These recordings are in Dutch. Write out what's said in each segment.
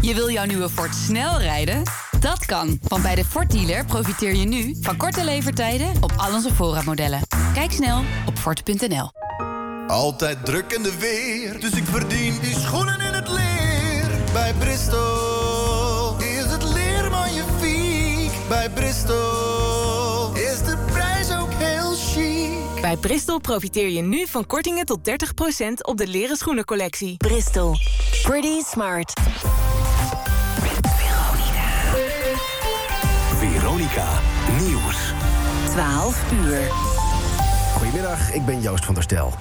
Je wil jouw nieuwe Ford snel rijden? Dat kan, want bij de Ford dealer profiteer je nu van korte levertijden op al onze voorraadmodellen. Kijk snel op Ford.nl. Altijd druk in de weer, dus ik verdien die schoenen in het leer. Bij Bristol is het leer. Bij Bristol Bij Bristol profiteer je nu van kortingen tot 30% op de leren schoenencollectie. Bristol. Pretty smart. Veronica Nieuws. 12 uur. Goedemiddag, ik ben Joost van der Stel.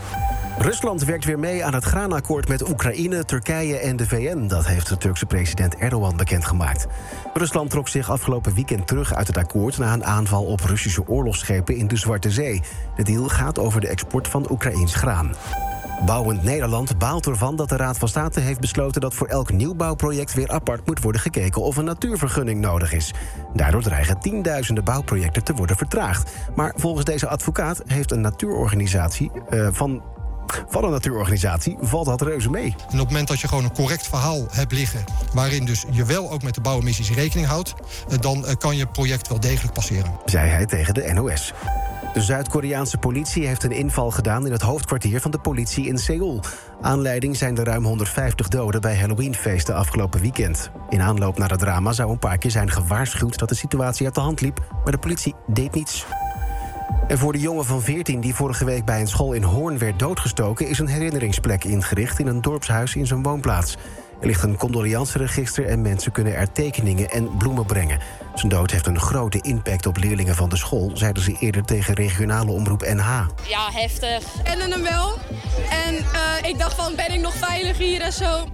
Rusland werkt weer mee aan het graanakkoord met Oekraïne, Turkije en de VN. Dat heeft de Turkse president Erdogan bekendgemaakt. Rusland trok zich afgelopen weekend terug uit het akkoord... na een aanval op Russische oorlogsschepen in de Zwarte Zee. De deal gaat over de export van Oekraïns graan. Bouwend Nederland baalt ervan dat de Raad van State heeft besloten... dat voor elk nieuwbouwproject weer apart moet worden gekeken... of een natuurvergunning nodig is. Daardoor dreigen tienduizenden bouwprojecten te worden vertraagd. Maar volgens deze advocaat heeft een natuurorganisatie... Uh, van van een natuurorganisatie valt dat reuze mee. En op het moment dat je gewoon een correct verhaal hebt liggen... waarin dus je wel ook met de bouwemissies rekening houdt... eh, dan eh, kan je project wel degelijk passeren. Zei hij tegen de NOS. De Zuid-Koreaanse politie heeft een inval gedaan in het hoofdkwartier van de politie in Seoul. Aanleiding zijn de ruim 150 doden bij Halloweenfeesten afgelopen weekend. In aanloop naar het drama zou een paar keer zijn gewaarschuwd dat de situatie uit de hand liep, maar de politie deed niets. En voor de jongen van 14 die vorige week bij een school in Hoorn werd doodgestoken... is een herinneringsplek ingericht in een dorpshuis in zijn woonplaats. Er ligt een condoleanceregister en mensen kunnen er tekeningen en bloemen brengen. Zijn dood heeft een grote impact op leerlingen van de school... zeiden ze eerder tegen regionale omroep NH. Ja, heftig. En hem wel. En uh, ik dacht van, ben ik nog veilig hier en zo?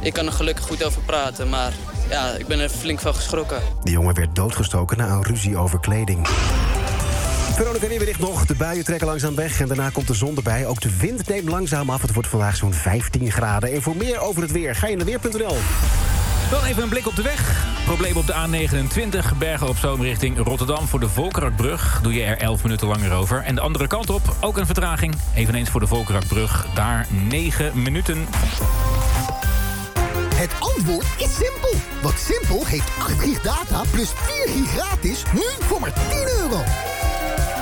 Ik kan er gelukkig goed over praten, maar ja, ik ben er flink van geschrokken. De jongen werd doodgestoken na een ruzie over kleding. Veronica Weerbericht nog. De buien trekken langzaam weg en daarna komt de zon erbij. Ook de wind neemt langzaam af. Het wordt vandaag zo'n 15 graden. En voor meer over het weer ga je naar weer.nl. Dan even een blik op de weg. Probleem op de A29, Bergen op Zoom richting Rotterdam... voor de Volkerakbrug doe je er 11 minuten langer over. En de andere kant op, ook een vertraging. Eveneens voor de Volkerakbrug, daar 9 minuten. Het antwoord is simpel. Want Simpel heeft 8 gig data plus 4 gig gratis... nu voor maar 10 euro.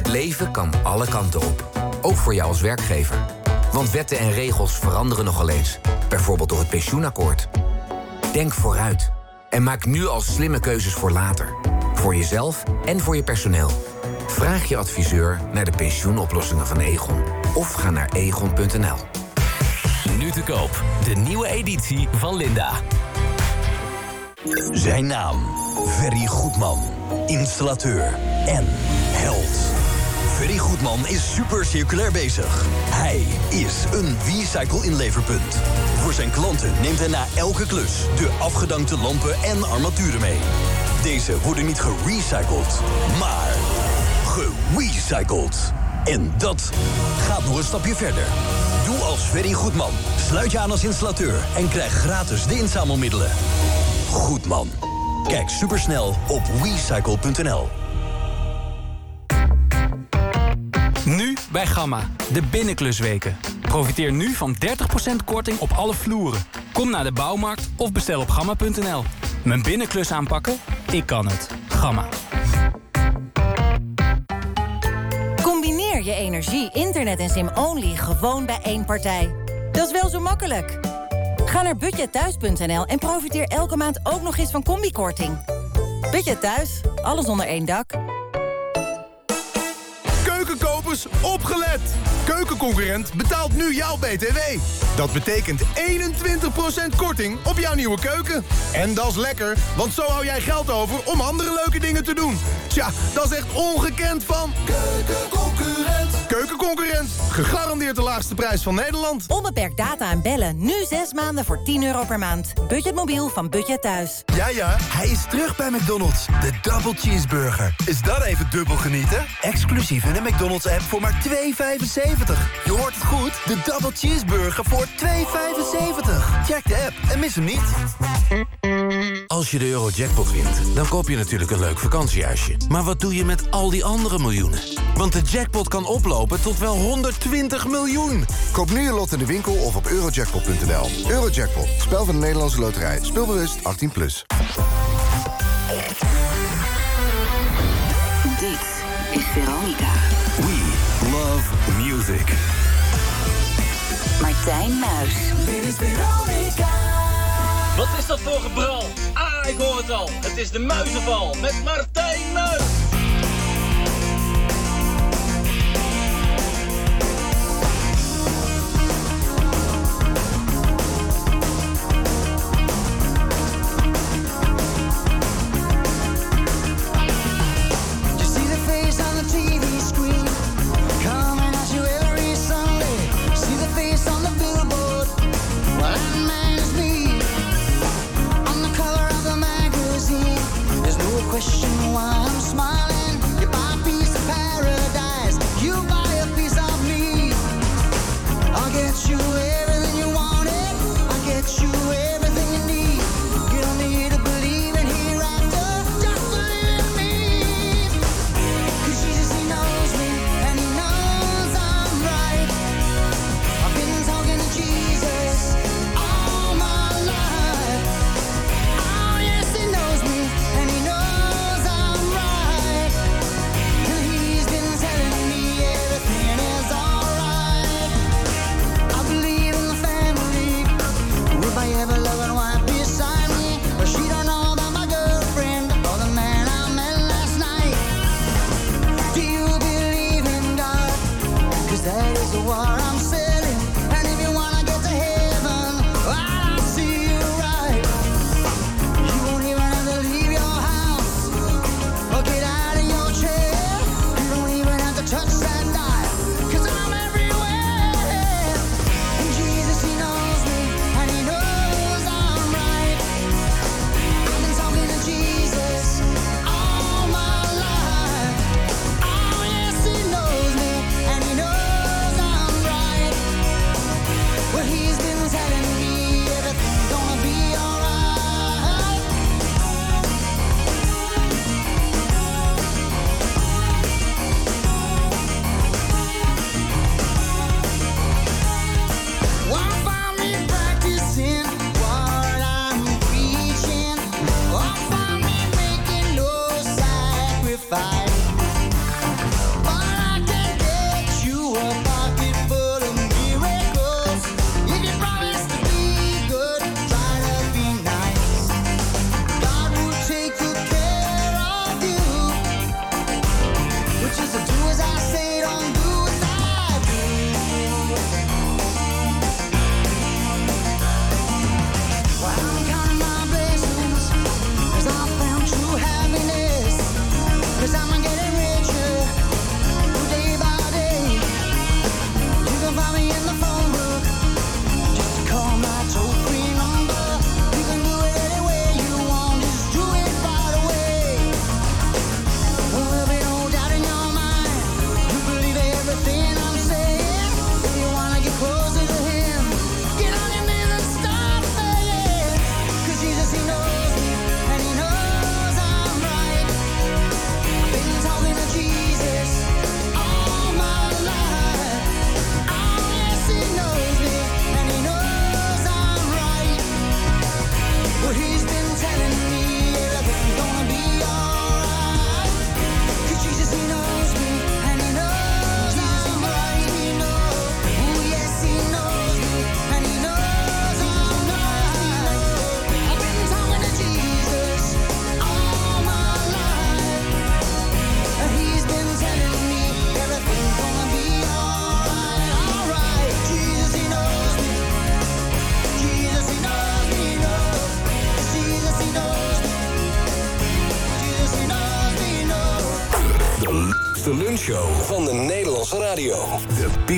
Het leven kan alle kanten op. Ook voor jou als werkgever. Want wetten en regels veranderen nogal eens. Bijvoorbeeld door het pensioenakkoord. Denk vooruit. En maak nu al slimme keuzes voor later. Voor jezelf en voor je personeel. Vraag je adviseur naar de pensioenoplossingen van Egon. Of ga naar egon.nl. Nu te koop. De nieuwe editie van Linda. Zijn naam. Ferry Goedman. Installateur en held. Ferry Goedman is super circulair bezig. Hij is een V-Cycle inleverpunt. Voor zijn klanten neemt hij na elke klus de afgedankte lampen en armaturen mee. Deze worden niet gerecycled, maar gerecycled. En dat gaat nog een stapje verder. Doe als Ferry Goedman. Sluit je aan als installateur en krijg gratis de inzamelmiddelen. Goedman. Kijk supersnel op wecycle.nl. bij Gamma, de binnenklusweken. Profiteer nu van 30% korting op alle vloeren. Kom naar de bouwmarkt of bestel op gamma.nl. Mijn binnenklus aanpakken? Ik kan het. Gamma. Combineer je energie, internet en sim-only gewoon bij één partij. Dat is wel zo makkelijk. Ga naar budgetthuis.nl en profiteer elke maand ook nog eens van combikorting. Budget Thuis, alles onder één dak. Opgelet! Keukenconcurrent betaalt nu jouw BTW. Dat betekent 21% korting op jouw nieuwe keuken. En dat is lekker, want zo hou jij geld over om andere leuke dingen te doen. Tja, dat is echt ongekend van... Keukenconcurrent Keukenconcurrent. Gegarandeerd de laagste prijs van Nederland. Onbeperkt data en bellen. Nu 6 maanden voor 10 euro per maand. Budgetmobiel van Budget Thuis. Ja, ja, hij is terug bij McDonald's. De Double Cheeseburger. Is dat even dubbel genieten? Exclusief in de McDonald's-app voor maar 2,75. Je hoort het goed. De Double Cheeseburger voor 2,75. Check de app en mis hem niet. Als je de Eurojackpot wint, dan koop je natuurlijk een leuk vakantiehuisje. Maar wat doe je met al die andere miljoenen? Want de jackpot kan oplopen tot wel 120 miljoen. Koop nu je lot in de winkel of op eurojackpot.nl. Eurojackpot, spel van de Nederlandse loterij. Speelbewust 18+. Plus. Dit is Veronica. We love music. Martijn Muis. Dit is Veronica. Wat is dat voor gebral? Ah, ik hoor het al. Het is de muizenval met Martijn Muis. Why I'm smiling.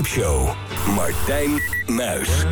De Piepshow. Martijn Muis.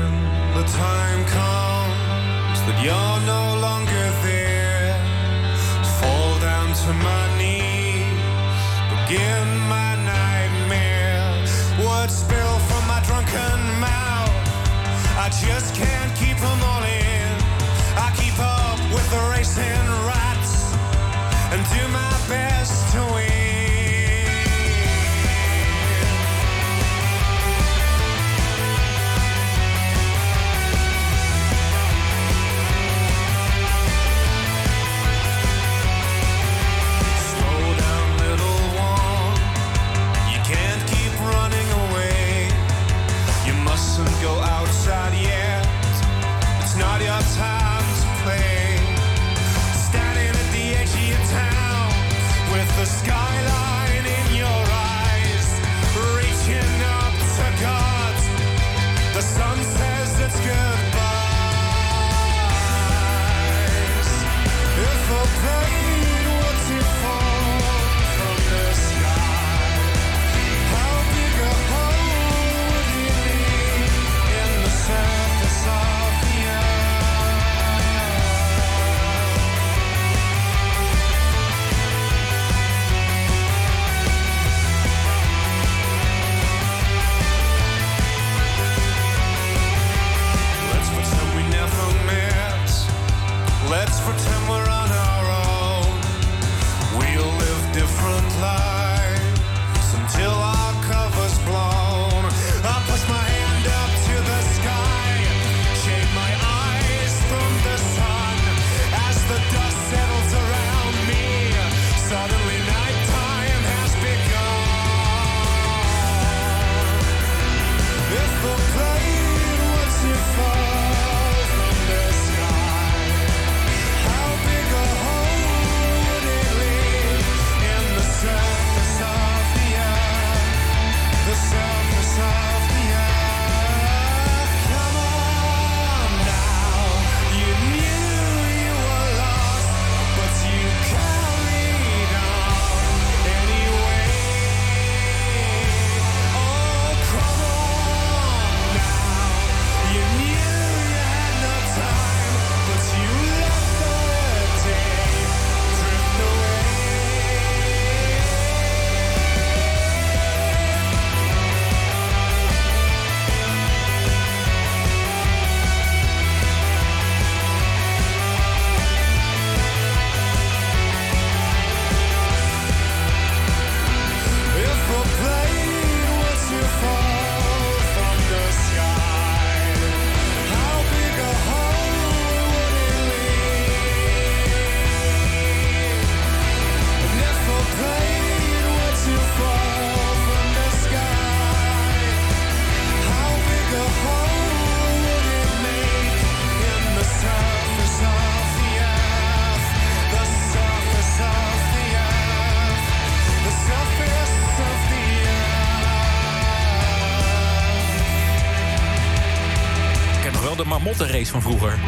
De marmottenrace van vroeger.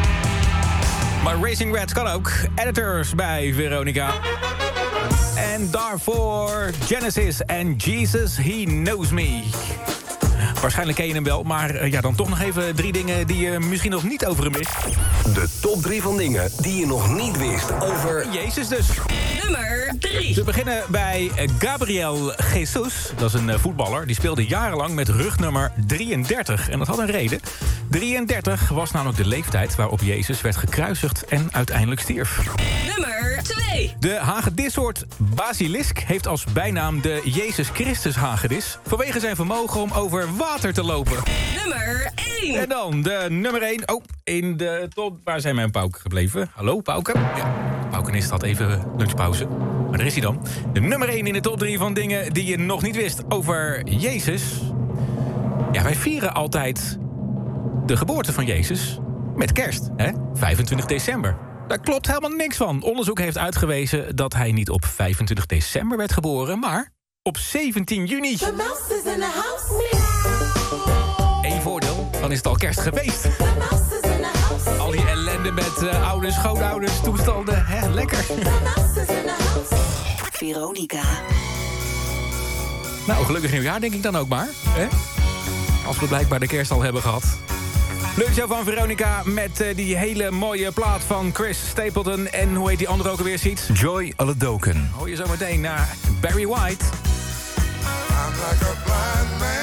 Maar Racing Reds kan ook. Editors bij Veronica. En daarvoor Genesis en Jesus, He Knows Me. Waarschijnlijk ken je hem wel, maar eh, ja, dan toch nog even drie dingen die je misschien nog niet over hem wist. De top 3 van dingen die je nog niet wist over... Jezus dus. Nummer 3. We beginnen bij eh, Gabriel Jesus. Dat is een eh, voetballer. Die speelde jarenlang met rugnummer 33. En dat had een reden. 33 was namelijk de leeftijd waarop Jezus werd gekruisigd en uiteindelijk stierf. Nummer 2. De hagedissoort basilisk heeft als bijnaam de Jezus Christus hagedis... vanwege zijn vermogen om over water te lopen. Nummer 1. En dan de nummer 1. Oh, in de top. Waar zijn mijn pauken gebleven? Hallo, pauken? Ja, pauken is dat even lunchpauze. Maar daar is hij dan. De nummer 1 in de top 3 van dingen die je nog niet wist over Jezus. Ja, wij vieren altijd de geboorte van Jezus met kerst, hè? 25 december. Daar klopt helemaal niks van. Onderzoek heeft uitgewezen dat hij niet op 25 december werd geboren, maar op 17 juni. Eén voordeel, dan is het al kerst geweest. Al die ellende met uh, ouders, schoonouders, toestanden. Hè, lekker. Veronica. Nou, gelukkig nieuwjaar denk ik dan ook maar. Hè? Als we blijkbaar de kerst al hebben gehad. Luncho van Veronica met eh, die hele mooie plaat van Chris Stapleton... en hoe heet die andere ook alweer, ziet? Joy Aladoken. Hoor je zo meteen naar Barry White. I'm like a blind man.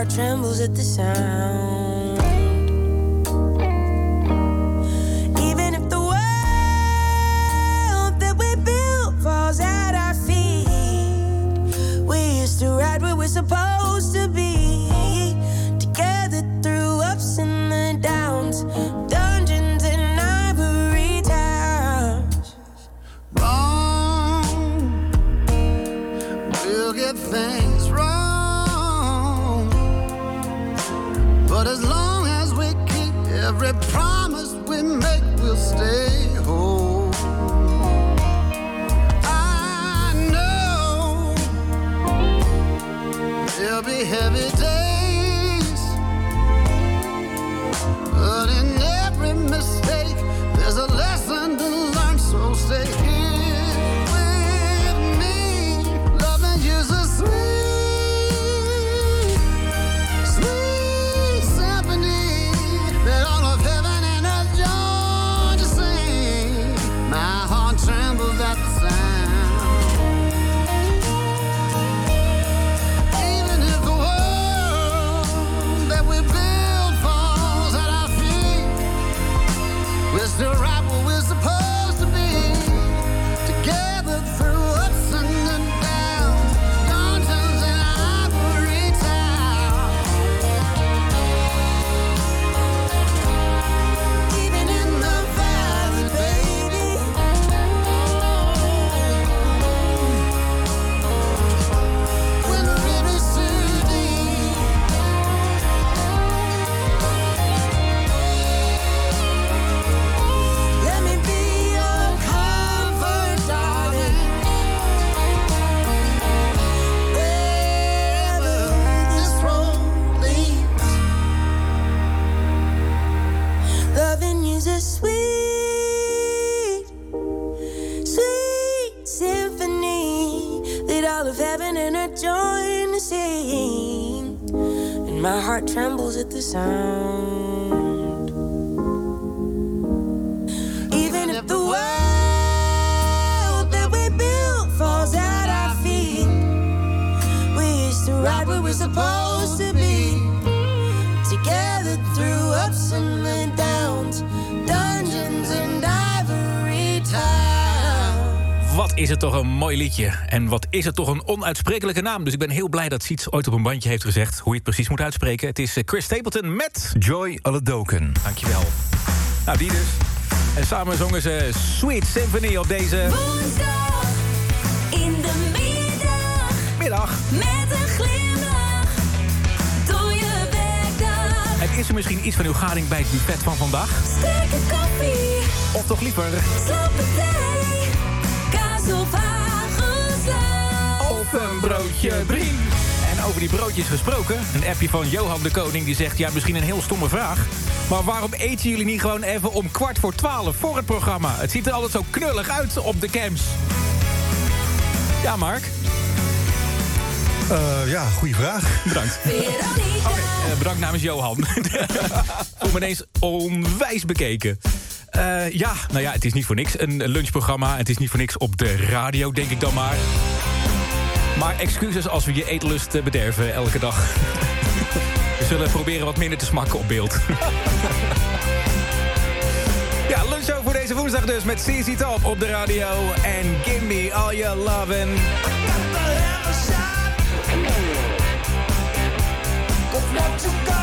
heart trembles at the sound. Is het toch een onuitsprekelijke naam. Dus ik ben heel blij dat Siets ooit op een bandje heeft gezegd... hoe je het precies moet uitspreken. Het is eh, Chris Stapleton met... Joy Alledoken. Dankjewel. Nou, die dus. En samen zongen ze Sweet Symphony op deze... Woensdag in de middag. Middag. Met een glimlach. Door je werkdag. En is er misschien iets van uw gading bij het buffet van vandaag? Sterke koffie. Of toch liever... Slappe thee. Een broodje brie. En over die broodjes gesproken, een appje van Johan de Koning die zegt... ja, misschien een heel stomme vraag... maar waarom eten jullie niet gewoon even om kwart voor twaalf voor het programma? Het ziet er altijd zo knullig uit op de camps. Ja, Mark? Eh, ja, goede vraag. Bedankt. Oké, eh, bedankt namens Johan. Voel me ineens onwijs bekeken. Eh, ja, nou ja, het is niet voor niks een lunchprogramma. Het is niet voor niks op de radio, denk ik dan maar. Maar excuses als we je eetlust eh, bederven elke dag. we zullen proberen wat minder te smakken op beeld. ja, lunchshow voor deze woensdag dus met CC Top op de radio. En give me all your you got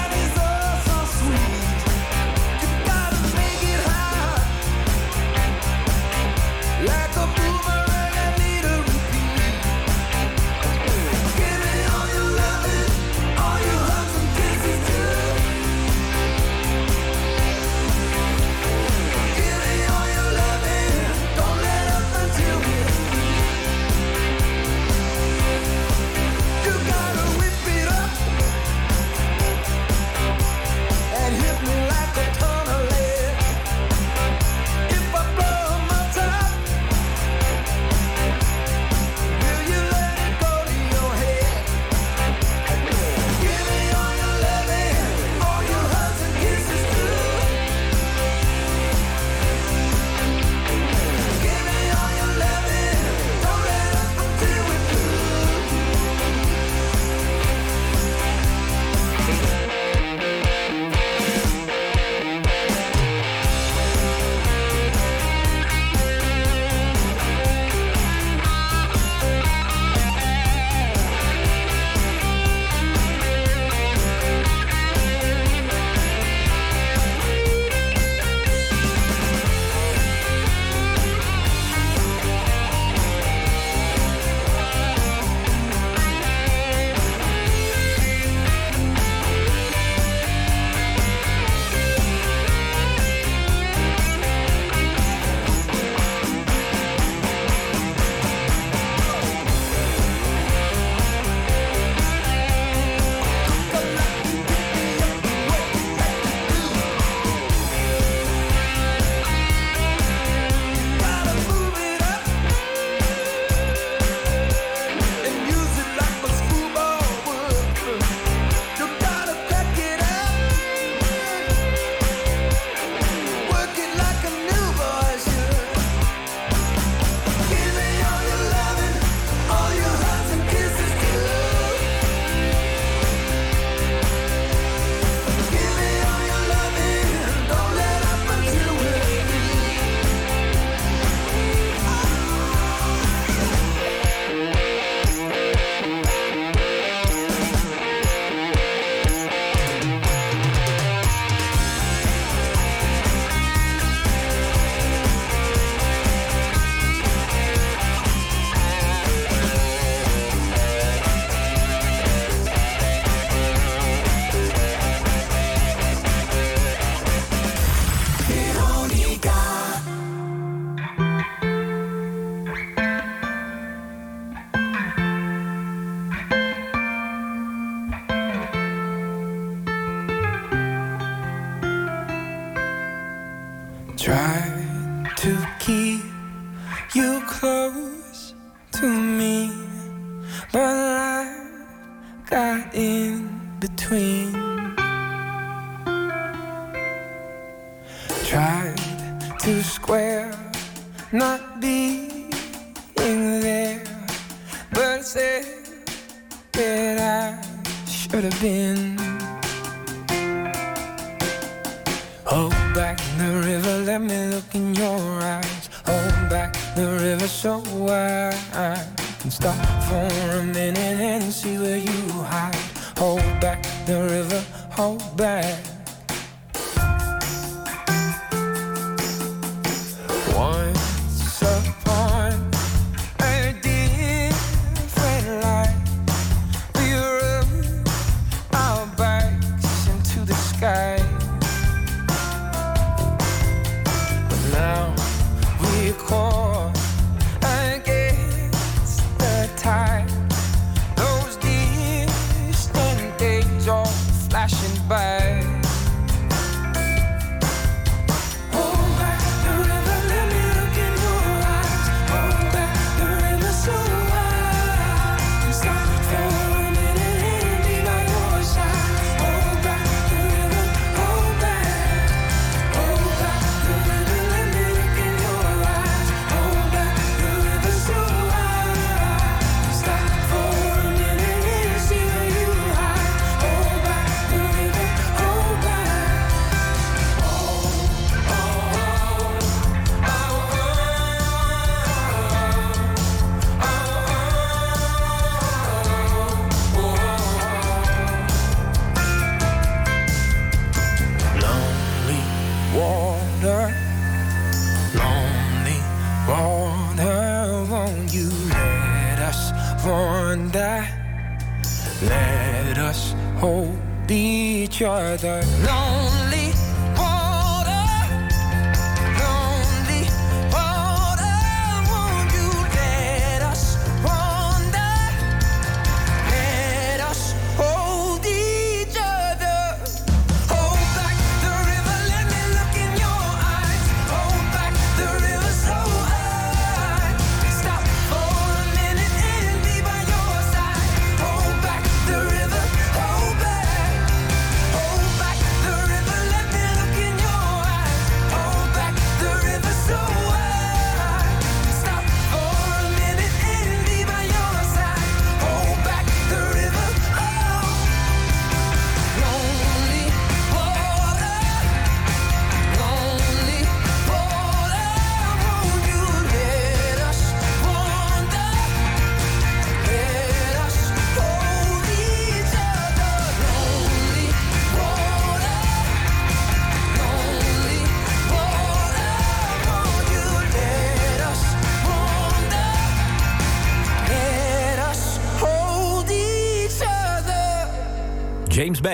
not being there, but said that I should have been. Hold back the river, let me look in your eyes. Hold back the river so I can stop for a minute and see where you hide. Hold back the river, hold back.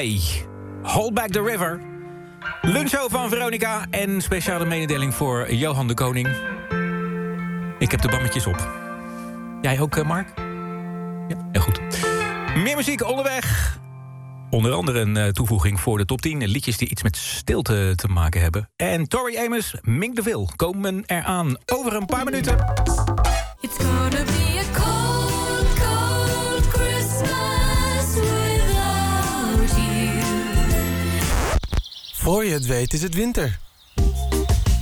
Hold Back the River. Lunchshow van Veronica en speciale mededeling voor Johan de Koning. Ik heb de bammetjes op. Jij ook, eh, Mark? Ja, heel goed. Meer muziek onderweg. Onder andere een eh, toevoeging voor de top 10. Liedjes die iets met stilte te maken hebben. En Tori Amos, Mink de Vil komen eraan over een paar minuten. Voor je het weet is het winter.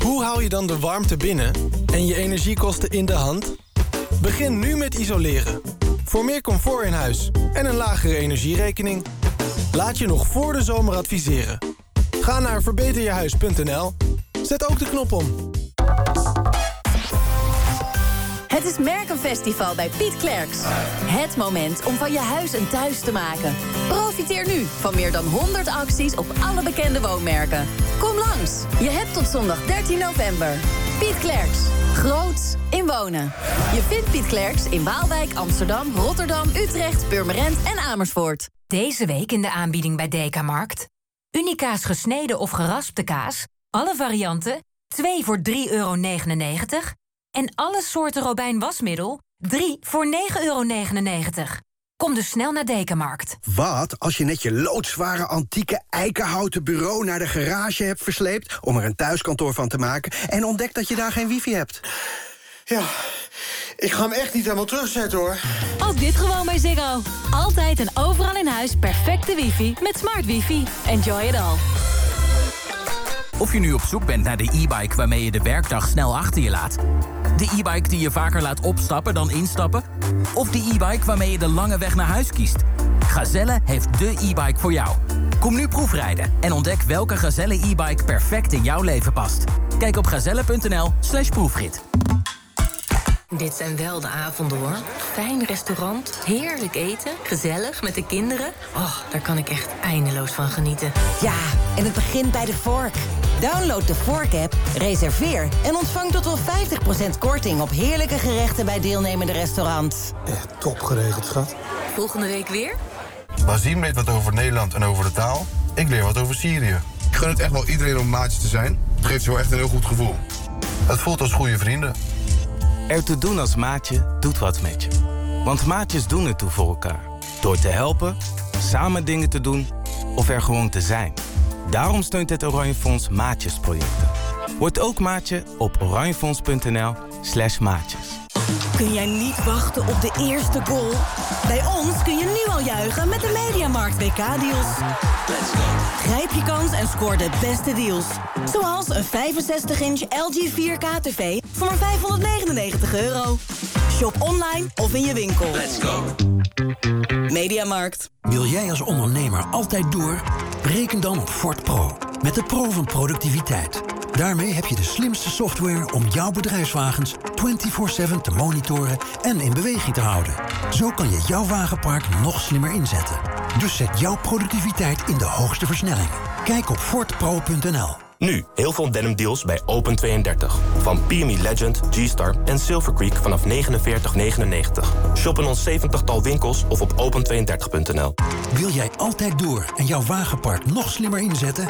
Hoe hou je dan de warmte binnen en je energiekosten in de hand? Begin nu met isoleren. Voor meer comfort in huis en een lagere energierekening. Laat je nog voor de zomer adviseren. Ga naar verbeterjehuis.nl. Zet ook de knop om. Het is Merkenfestival bij Piet Klerks. Het moment om van je huis een thuis te maken. Profiteer nu van meer dan 100 acties op alle bekende woonmerken. Kom langs. Je hebt tot zondag 13 november. Piet Klerks. Groots in wonen. Je vindt Piet Klerks in Waalwijk, Amsterdam, Rotterdam, Utrecht, Purmerend en Amersfoort. Deze week in de aanbieding bij Dekamarkt. Unica's gesneden of geraspte kaas. Alle varianten. 2 voor 3,99 euro. En alle soorten Robijn wasmiddel. 3 voor 9,99 euro. Kom dus snel naar Dekamarkt. Wat als je net je loodzware antieke eikenhouten bureau naar de garage hebt versleept... om er een thuiskantoor van te maken en ontdekt dat je daar geen wifi hebt? Ja, Ik ga hem echt niet helemaal terugzetten hoor. Ook dit gewoon bij Ziggo. Altijd en overal in huis perfecte wifi met smart wifi. Enjoy it all. Of je nu op zoek bent naar de e-bike waarmee je de werkdag snel achter je laat. De e-bike die je vaker laat opstappen dan instappen. Of de e-bike waarmee je de lange weg naar huis kiest. Gazelle heeft de e-bike voor jou. Kom nu proefrijden en ontdek welke Gazelle e-bike perfect in jouw leven past. Kijk op gazelle.nl slash proefrit. Dit zijn wel de avonden hoor. Fijn restaurant, heerlijk eten, gezellig met de kinderen. Oh, daar kan ik echt eindeloos van genieten. Ja, en het begint bij de Vork. Download de Vork-app, reserveer en ontvang tot wel 50% korting op heerlijke gerechten bij deelnemende restaurants. Echt top geregeld, schat. Volgende week weer? Bazien weet wat over Nederland en over de taal. Ik leer wat over Syrië. Ik gun het echt wel iedereen om maatjes te zijn. Het geeft je wel echt een heel goed gevoel. Het voelt als goede vrienden. Ertoe doen als maatje doet wat met je. Want maatjes doen het toe voor elkaar. Door te helpen, samen dingen te doen of er gewoon te zijn. Daarom steunt het Oranje Fonds maatjesprojecten. Word ook maatje op oranjefonds.nl slash maatjes. Kun jij niet wachten op de eerste goal? Bij ons kun je nu al juichen met de Mediamarkt WK-deals. Grijp je kans en scoor de beste deals. Zoals een 65-inch LG 4K-tv voor maar 599 euro. Shop online of in je winkel. Mediamarkt. Wil jij als ondernemer altijd door? Reken dan op Ford Pro. Met de Pro van productiviteit. Daarmee heb je de slimste software om jouw bedrijfswagens 24/7 te monitoren en in beweging te houden. Zo kan je jouw wagenpark nog slimmer inzetten. Dus zet jouw productiviteit in de hoogste versnelling. Kijk op fortpro.nl. Nu, heel veel denim deals bij Open32. Van PME Legend, G-Star en Silver Creek vanaf 49,99. Shop in ons 70-tal winkels of op open32.nl. Wil jij altijd door en jouw wagenpark nog slimmer inzetten?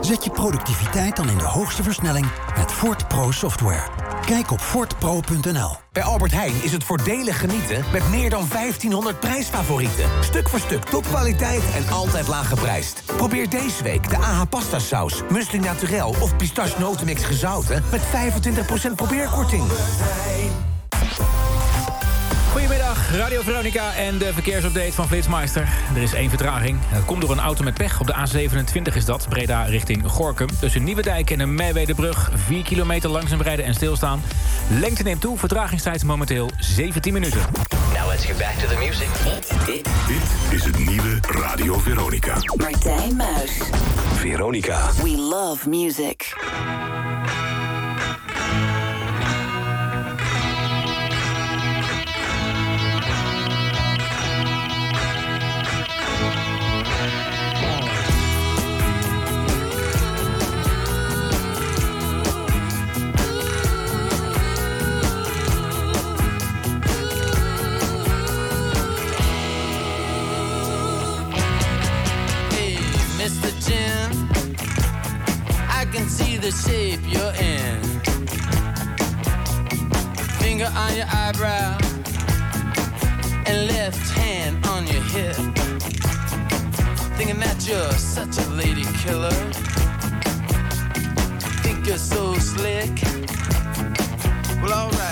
Zet je productiviteit dan in de hoogste versnelling met Ford Pro software. Kijk op fortpro.nl. Bij Albert Heijn is het voordelig genieten met meer dan 1500 prijsfavorieten. Stuk voor stuk topkwaliteit en altijd laag geprijsd. Probeer deze week de AH pasta saus, muesli naturel of pistache notenmix gezouten met 25% probeerkorting. Goedemiddag, Radio Veronica en de verkeersupdate van Flitsmeister. Er is één vertraging. Komt door een auto met pech. Op de A27 is dat, Breda richting Gorkum. Tussen Nieuwedijk en de Meijwedebrug. 4 kilometer langzaam rijden en stilstaan. Lengte neemt toe, vertragingstijd momenteel 17 minuten. Let's get back to the music. Dit is het nieuwe Radio Veronica. Martijn Muis. Veronica. We love music. Your eyebrow and left hand on your hip. Thinking that you're such a lady killer. Think you're so slick. Well, alright.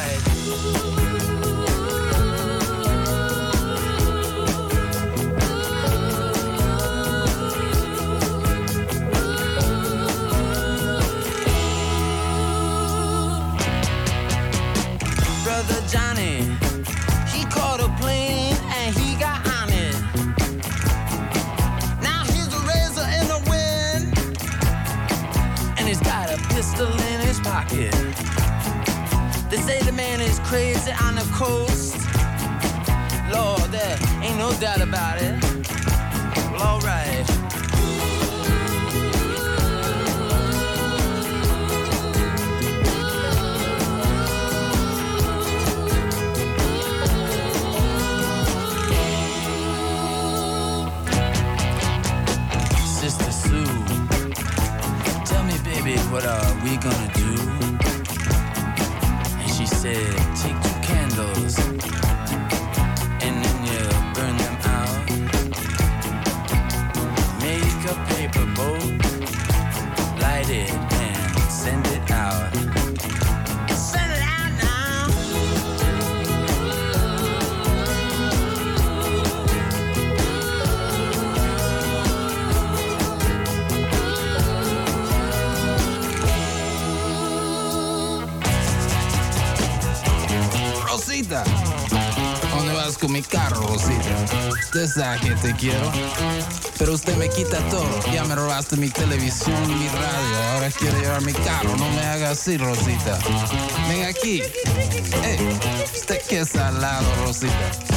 Pocket. They say the man is crazy on the coast. Lord, there ain't no doubt about it. And mi carro, Rosita. Usted sabe que te quiero, pero usted me quita todo. Ya me robaste mi televisión y mi radio. Ahora quiero llevar mi carro, no me haga así, Rosita. Ven aquí. Hey, usted que es salado, Rosita.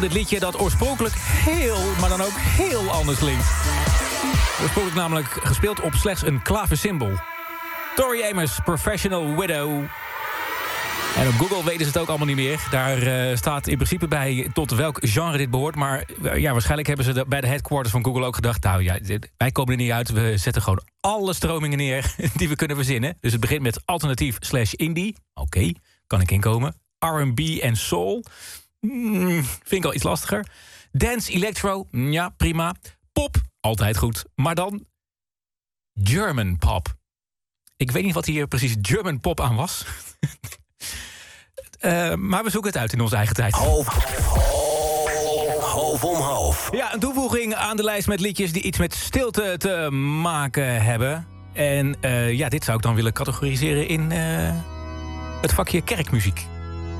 dit liedje dat oorspronkelijk heel, maar dan ook heel anders klinkt. Oorspronkelijk namelijk gespeeld op slechts een klaversymbol. Tori Amos, Professional Widow. En op Google weten ze het ook allemaal niet meer. Daar eh, staat in principe bij tot welk genre dit behoort. Maar eh, ja, waarschijnlijk hebben ze bij de headquarters van Google ook gedacht... nou ja, wij komen er niet uit. We zetten gewoon alle stromingen neer die we kunnen verzinnen. Dus het begint met alternatief slash indie. Oké, kan ik inkomen. R&B en soul. Hmm, vind ik al iets lastiger. Dance, electro, mm, ja, prima. Pop, altijd goed. Maar dan German pop. Ik weet niet wat hier precies German pop aan was. Eh, maar we zoeken het uit in onze eigen tijd. Half, half om half. Ja, een toevoeging aan de lijst met liedjes die iets met stilte te maken hebben. En eh, ja, dit zou ik dan willen categoriseren in eh, het vakje kerkmuziek.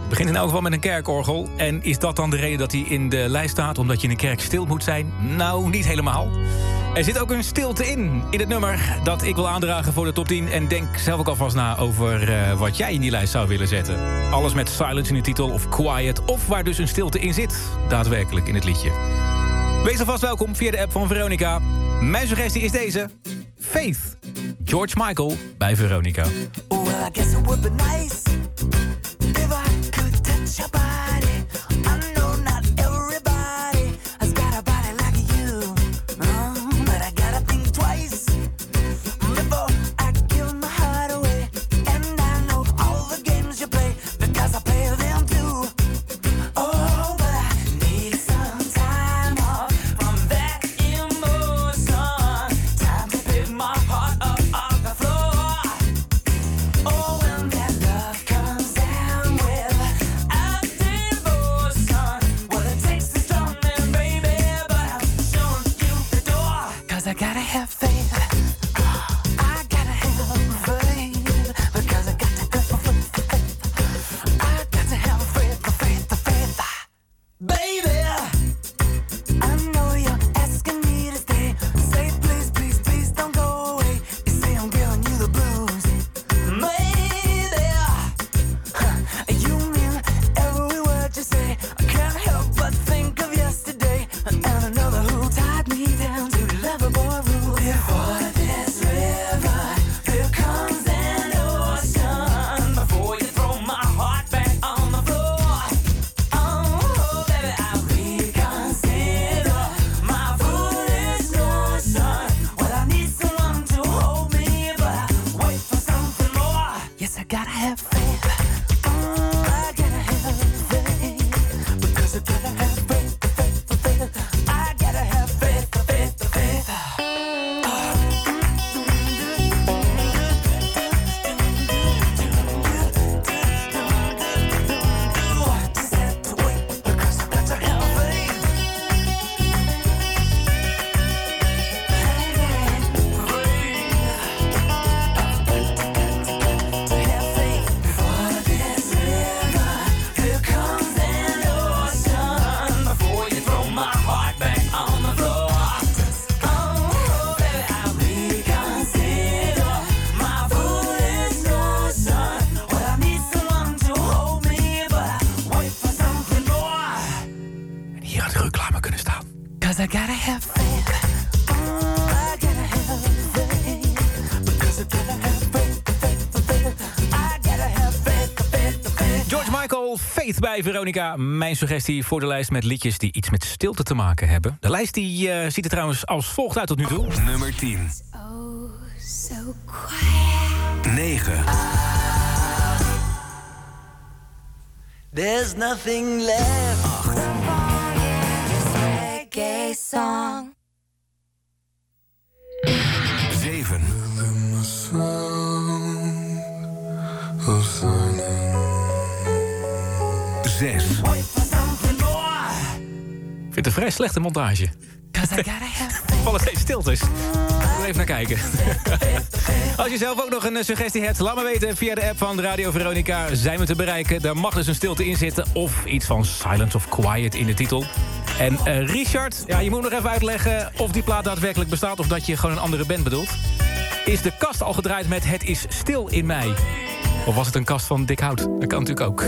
Begint in elk geval met een kerkorgel. En is dat dan de reden dat hij in de lijst staat? Omdat je in een kerk stil moet zijn? Nou, niet helemaal. Er zit ook een stilte in, in het nummer dat ik wil aandragen voor de top 10. En denk zelf ook alvast na over eh, wat jij in die lijst zou willen zetten. Alles met silence in de titel of quiet. Of waar dus een stilte in zit, daadwerkelijk in het liedje. Wees alvast welkom via de app van Veronica. Mijn suggestie is deze. Faith. George Michael bij Veronica. Well, I guess it would be nice Se bij Veronica. Mijn suggestie voor de lijst met liedjes die iets met stilte te maken hebben. De lijst die uh, ziet er trouwens als volgt uit tot nu toe. Nummer 10. Oh, so quiet. 9. There's nothing left. 8. Vind het een vrij slechte montage. Vallen steeds stiltes. Even naar kijken. Als je zelf ook nog een eh, suggestie hebt, laat me weten via de app van Radio Veronica. Zijn we te bereiken. Daar mag dus een stilte in zitten. Of iets van Silence of Quiet in de titel. En eh, Richard, ja, je moet nog even uitleggen of die plaat daadwerkelijk bestaat... of dat je gewoon een andere band bedoelt. Is de kast al gedraaid met Het is stil in mij? Of was het een kast van dik hout? Dat kan natuurlijk ook.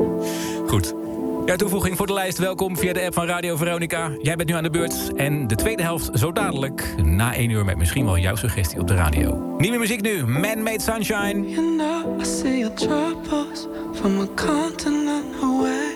Goed. Ja, toevoeging voor de lijst, welkom via de app van Radio Veronica. Jij bent nu aan de beurt en de tweede helft zo dadelijk... na één uur met misschien wel jouw suggestie op de radio. Nieuwe muziek nu, Man Made Sunshine. You know, I see your troubles from a continent away.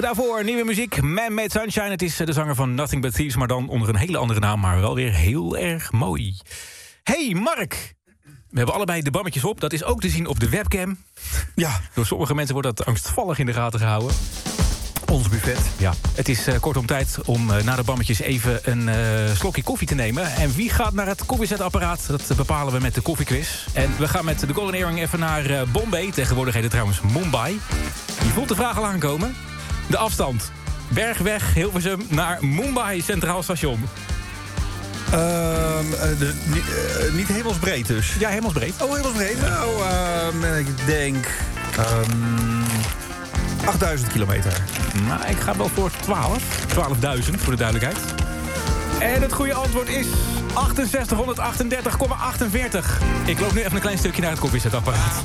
Daarvoor nieuwe muziek, Man Made Sunshine. Het is eh, de zanger van Nothing But Thieves, maar dan onder een hele andere naam. Maar wel weer heel erg mooi. Hey Mark, we hebben allebei de bammetjes op. Dat is ook te zien op de webcam. Ja. Door sommige mensen wordt dat angstvallig in de gaten gehouden. Ons buffet. Ja, het is uh, kortom tijd om uh, na de bammetjes even een uh, slokje koffie te nemen. En wie gaat naar het koffiezetapparaat? Dat bepalen we met de koffiequiz. En we gaan met de Golden Earring even naar Bombay. Tegenwoordig heet het trouwens Mumbai. Je voelt de vraag al aankomen. De afstand. Bergweg, Hilversum naar Mumbai Centraal Station. Uh, de, niet, uh, niet hemelsbreed dus? Ja, hemelsbreed. Oh, hemelsbreed. Nou, uh, ik denk... Um, 8000 kilometer. Nou, ik ga wel voor 12. 12.000 voor de duidelijkheid. En het goede antwoord is 6838,48. Ik loop nu even een klein stukje naar het koffiezetapparaat.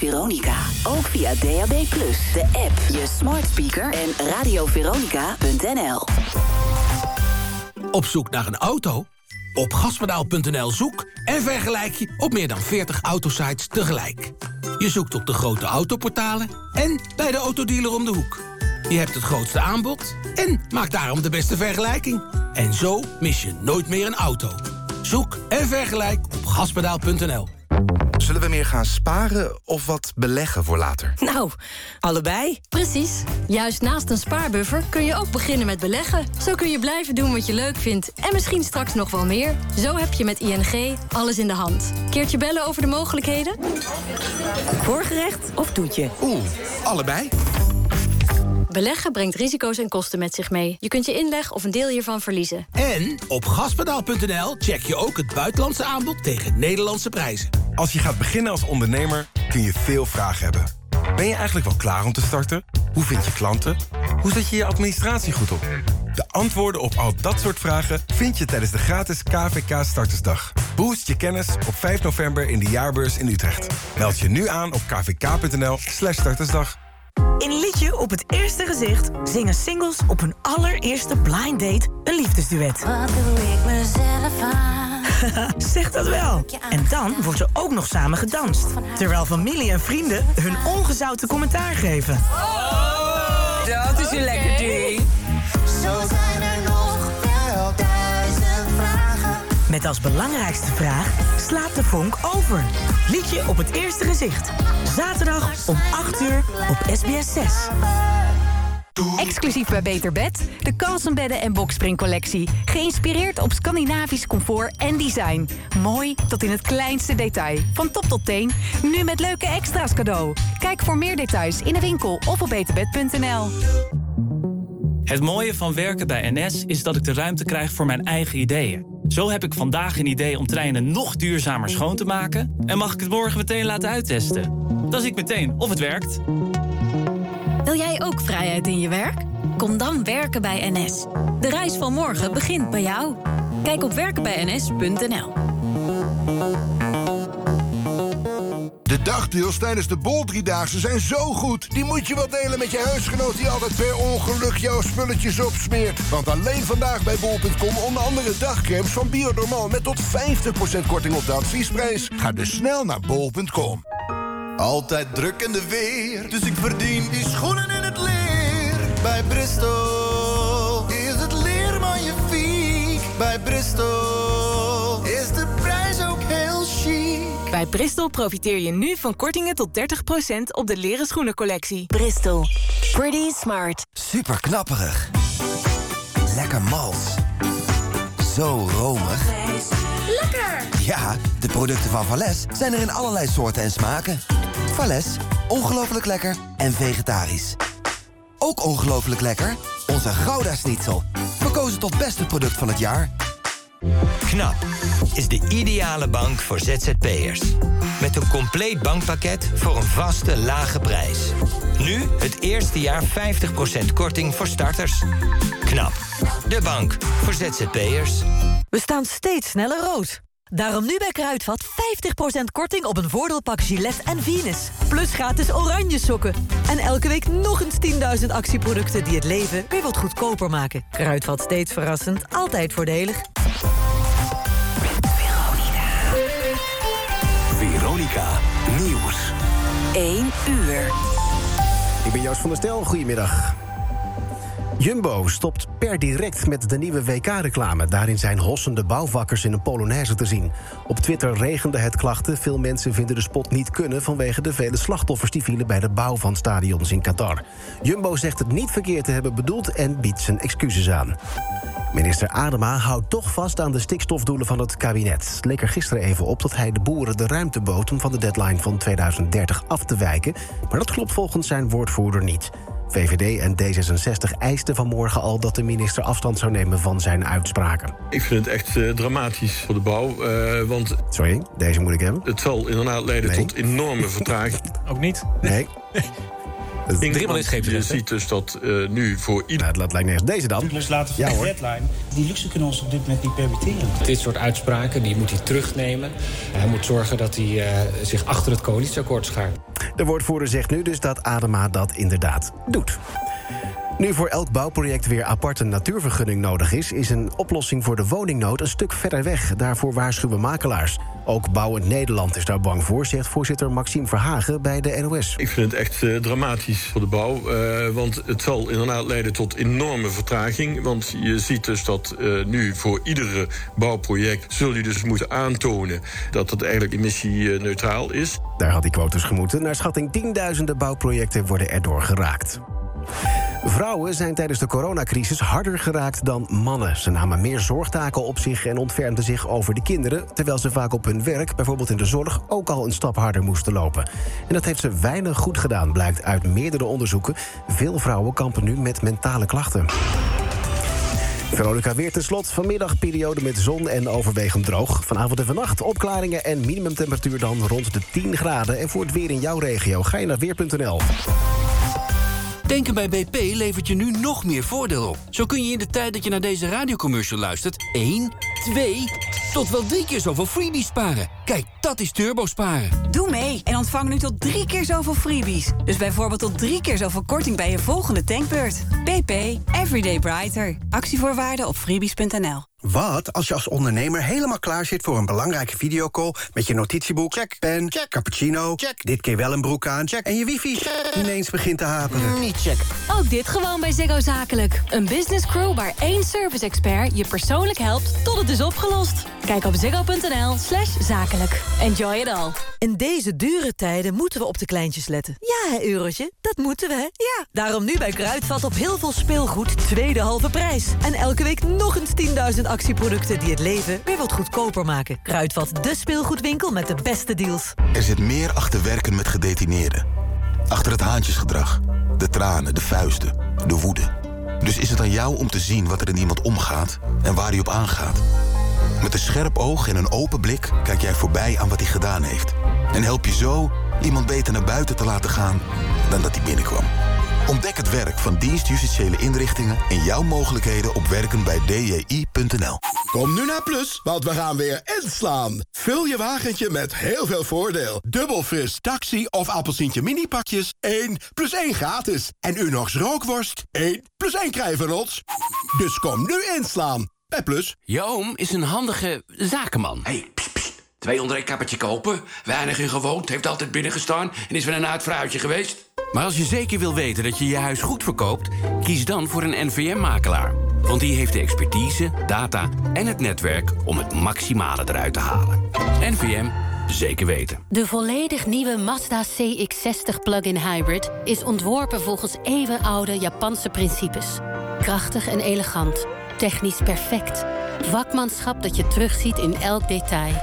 Veronica. Ook via DAB+, de app, je smart speaker en radioveronica.nl. Op zoek naar een auto? Op gaspedaal.nl zoek en vergelijk je op meer dan 40 autosites tegelijk. Je zoekt op de grote autoportalen en bij de autodealer om de hoek. Je hebt het grootste aanbod en maakt daarom de beste vergelijking. En zo mis je nooit meer een auto. Zoek en vergelijk op gaspedaal.nl. Meer gaan sparen of wat beleggen voor later? Nou, allebei. Precies. Juist naast een spaarbuffer kun je ook beginnen met beleggen. Zo kun je blijven doen wat je leuk vindt en misschien straks nog wel meer. Zo heb je met ING alles in de hand. Keertje bellen over de mogelijkheden? Voorgerecht of toetje? Oeh, allebei. Beleggen brengt risico's en kosten met zich mee. Je kunt je inleg of een deel hiervan verliezen. En op gaspedaal.nl check je ook het buitenlandse aanbod tegen Nederlandse prijzen. Als je gaat beginnen als ondernemer kun je veel vragen hebben. Ben je eigenlijk wel klaar om te starten? Hoe vind je klanten? Hoe zet je je administratie goed op? De antwoorden op al dat soort vragen vind je tijdens de gratis KVK Startersdag. Boost je kennis op 5 november in de jaarbeurs in Utrecht. Meld je nu aan op kvk.nl slash startersdag. In Liedje op het eerste gezicht zingen singles op hun allereerste blind date een liefdesduet. Wat doe ik mezelf aan? zeg dat wel. En dan wordt er ook nog samen gedanst. Terwijl familie en vrienden hun ongezouten commentaar geven. dat is een lekker ding. Zo zijn er nog wel duizend vragen. Met als belangrijkste vraag, slaat de vonk over? Liedje op het eerste gezicht. Zaterdag om 8 uur op SBS 6. Exclusief bij Beter Bed, de Carlsenbedden en Boxspring collectie. Geïnspireerd op Scandinavisch comfort en design. Mooi tot in het kleinste detail. Van top tot teen, nu met leuke extra's cadeau. Kijk voor meer details in de winkel of op beterbed.nl. Het mooie van werken bij NS is dat ik de ruimte krijg voor mijn eigen ideeën. Zo heb ik vandaag een idee om treinen nog duurzamer schoon te maken... en mag ik het morgen meteen laten uittesten. Dan zie ik meteen of het werkt. Wil jij ook vrijheid in je werk? Kom dan werken bij NS. De reis van morgen begint bij jou. Kijk op werkenbijns.nl. De dagdeals tijdens de Bol Driedaagse zijn zo goed. Die moet je wel delen met je huisgenoot die altijd per ongeluk jouw spulletjes opsmeert. Want alleen vandaag bij bol.com onder andere dagcremes van Bionormal met tot 50% korting op de adviesprijs. Ga dus snel naar bol.com. Altijd druk in de weer, dus ik verdien die schoenen in het leer. Bij Bristol is het leer. Bij Bristol is de prijs ook heel chic. Bij Bristol profiteer je nu van kortingen tot 30% op de leren schoenencollectie. Bristol. Pretty smart. Super knapperig. Lekker mals. Zo romig. Ja, de producten van Vales zijn er in allerlei soorten en smaken. Vales, ongelooflijk lekker en vegetarisch. Ook ongelooflijk lekker, onze Gouda Schnitzel. Verkozen tot beste product van het jaar. KNAP is de ideale bank voor ZZP'ers. Met een compleet bankpakket voor een vaste, lage prijs. Nu het eerste jaar 50% korting voor starters. KNAP, de bank voor ZZP'ers. We staan steeds sneller rood. Daarom nu bij Kruidvat 50% korting op een voordeelpak Gillette en Venus. Plus gratis oranje sokken. En elke week nog eens 10.000 actieproducten die het leven weer wat goedkoper maken. Kruidvat steeds verrassend, altijd voordelig. Veronica Nieuws. 1 uur. Ik ben Joost van der Stel, goedemiddag. Jumbo stopt per direct met de nieuwe WK-reclame. Daarin zijn hossende bouwvakkers in een Polonaise te zien. Op Twitter regende het klachten. Veel mensen vinden de spot niet kunnen... vanwege de vele slachtoffers die vielen bij de bouw van stadions in Qatar. Jumbo zegt het niet verkeerd te hebben bedoeld... en biedt zijn excuses aan. Minister Adema houdt toch vast aan de stikstofdoelen van het kabinet. Leek er gisteren even op dat hij de boeren de ruimte bood... om van de deadline van 2030 af te wijken. Maar dat klopt volgens zijn woordvoerder niet. VVD en D66 eisten vanmorgen al dat de minister afstand zou nemen van zijn uitspraken. Ik vind het echt eh, dramatisch voor de bouw. eh, want Sorry, deze moet ik hebben. het zal inderdaad leiden Nee. tot enorme vertraging. Ook niet? Nee. Driemaal is scheepsrecht, Je ziet dus dat eh, nu voor ieder... het lijkt nergens. Deze dan? Dus laten we Ja, de hoor. deadline. Die luxe kunnen we ons op dit moment niet permitteren. Dit soort uitspraken die moet hij terugnemen. Hij moet zorgen dat hij eh, zich achter het coalitieakkoord schaart. De woordvoerder zegt nu dus dat Adema dat inderdaad doet. Nu voor elk bouwproject weer apart een natuurvergunning nodig is... is een oplossing voor de woningnood een stuk verder weg. Daarvoor waarschuwen makelaars. Ook Bouwend Nederland is daar bang voor... zegt voorzitter Maxime Verhagen bij de NOS. Ik vind het echt eh, dramatisch voor de bouw. eh, want het zal inderdaad leiden tot enorme vertraging. Want je ziet dus dat eh, nu voor iedere bouwproject... zul je dus moeten aantonen dat het eigenlijk emissieneutraal is. Daar had die quotes gemoeten. Naar schatting tienduizenden bouwprojecten worden erdoor geraakt. Vrouwen zijn tijdens de coronacrisis harder geraakt dan mannen. Ze namen meer zorgtaken op zich en ontfermden zich over de kinderen... terwijl ze vaak op hun werk, bijvoorbeeld in de zorg... ook al een stap harder moesten lopen. En dat heeft ze weinig goed gedaan, blijkt uit meerdere onderzoeken. Veel vrouwen kampen nu met mentale klachten. Veronica weer ten slot. Vanmiddag periode met zon en overwegend droog. Vanavond en vannacht opklaringen en minimumtemperatuur dan rond de 10 graden. En voor het weer in jouw regio ga je naar weer.nl. Denken bij BP levert je nu nog meer voordeel op. Zo kun je in de tijd dat je naar deze radiocommercial luistert... 1, 2 tot wel drie keer zoveel freebies sparen. Kijk, dat is turbo sparen. Doe mee en ontvang nu tot drie keer zoveel freebies. Dus bijvoorbeeld tot drie keer zoveel korting bij je volgende tankbeurt. BP, everyday brighter. Actievoorwaarden op freebies.nl. Wat als je als ondernemer helemaal klaar zit voor een belangrijke videocall... met je notitieboek, check, pen, check, cappuccino, check, dit keer wel een broek aan... Check, en je wifi check, ineens begint te haperen? Niet check. Ook dit gewoon bij Ziggo Zakelijk. Een business crew waar één service expert je persoonlijk helpt tot het is opgelost. Kijk op ziggo.nl slash Enjoy it all. In deze dure tijden moeten we op de kleintjes letten. Ja, hè, Eurotje? Dat moeten we, hè? Ja. Daarom nu bij Kruidvat op heel veel speelgoed tweede halve prijs. En elke week nog eens 10.000 actieproducten die het leven weer wat goedkoper maken. Kruidvat, de speelgoedwinkel met de beste deals. Er zit meer achter werken met gedetineerden. Achter het haantjesgedrag. De tranen, de vuisten, de woede. Dus is het aan jou om te zien wat er in iemand omgaat en waar hij op aangaat. Met een scherp oog en een open blik kijk jij voorbij aan wat hij gedaan heeft. En help je zo iemand beter naar buiten te laten gaan dan dat hij binnenkwam. Ontdek het werk van dienstjustitiële inrichtingen en jouw mogelijkheden op werken bij dji.nl. Kom nu naar Plus, want we gaan weer inslaan. Vul je wagentje met heel veel voordeel. Dubbel fris, taxi of appelsientje mini pakjes. 1 plus 1 gratis. En Unox rookworst. 1 plus 1 krijg je van ons. Dus kom nu inslaan. Bij Plus. Je oom is een handige zakenman. hey, pst, pst. twee onder een kappertje kopen. Weinig in gewoond, heeft altijd binnengestaan... en is wel een uitvrouwtje geweest. Maar als je zeker wil weten dat je je huis goed verkoopt... kies dan voor een NVM-makelaar. Want die heeft de expertise, data en het netwerk om het maximale eruit te halen. NVM, zeker weten. De volledig nieuwe Mazda CX-60 plug-in hybrid... is ontworpen volgens eeuwenoude Japanse principes. Krachtig en elegant. Technisch perfect. Vakmanschap dat je terugziet in elk detail.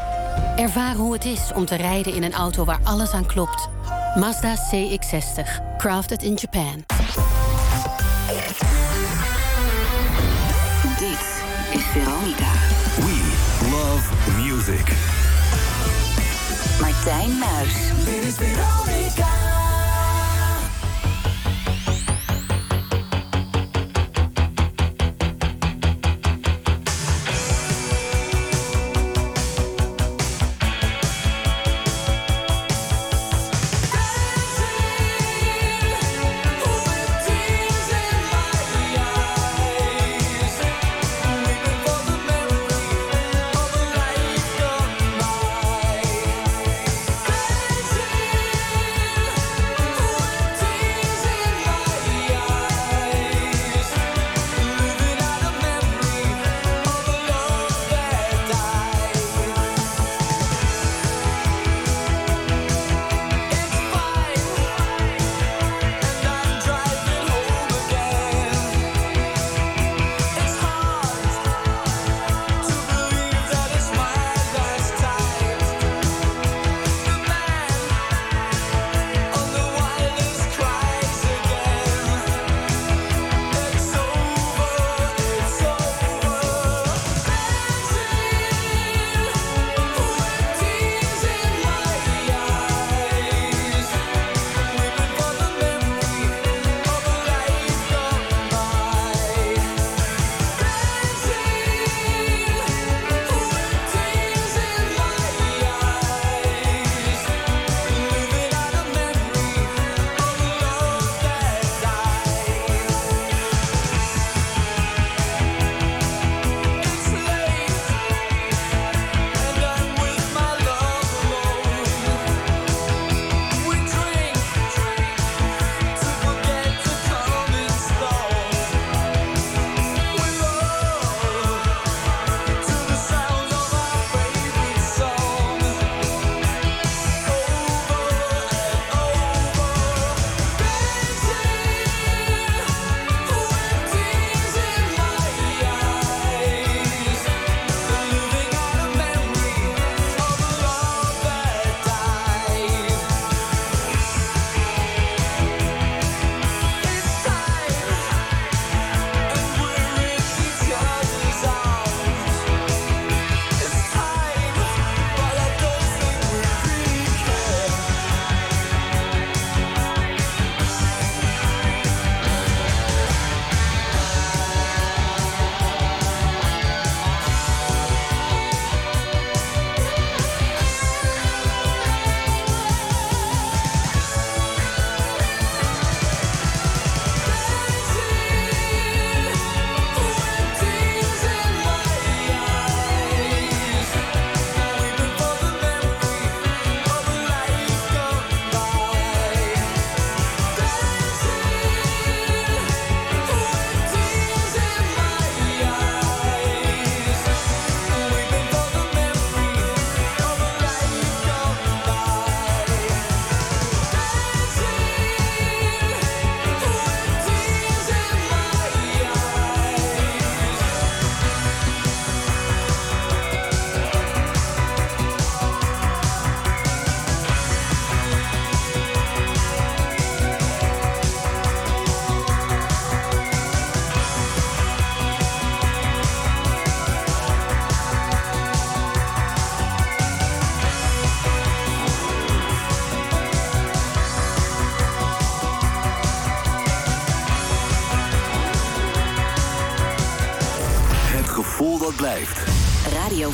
Ervaar hoe het is om te rijden in een auto waar alles aan klopt. Mazda CX-60. Crafted in Japan. Dit is Veronica. We love music. Martijn Muis. Dit is Veronica.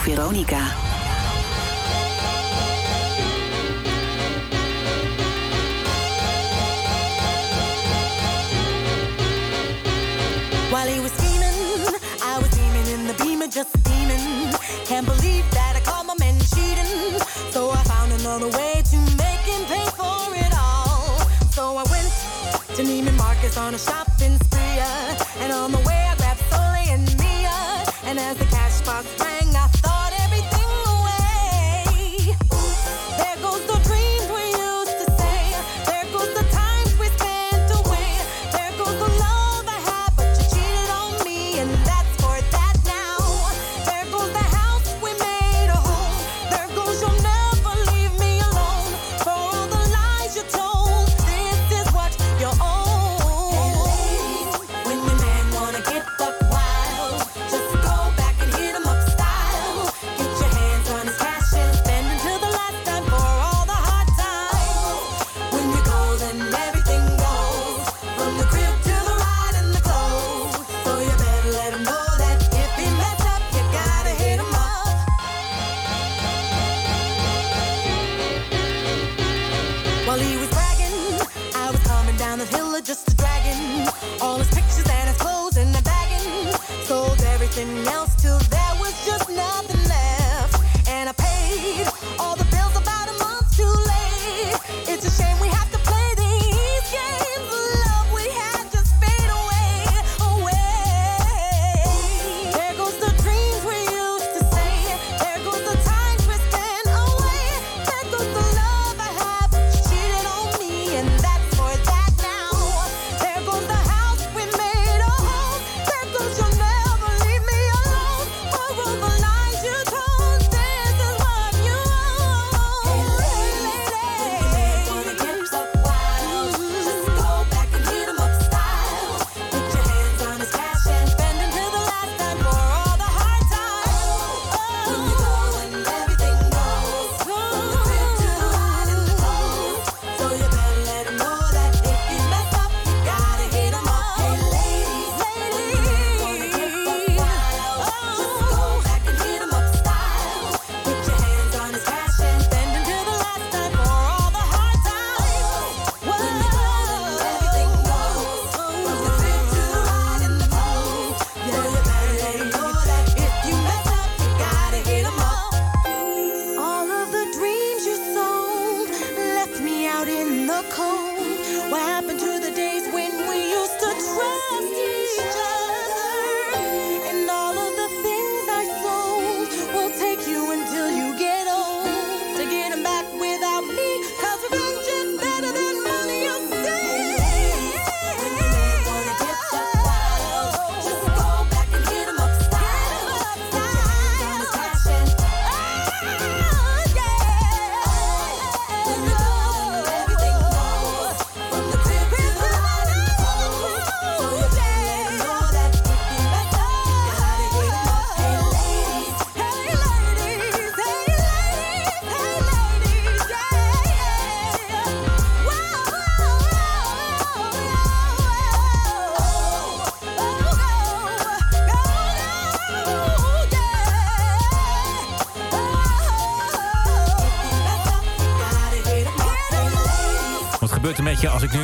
Veronica.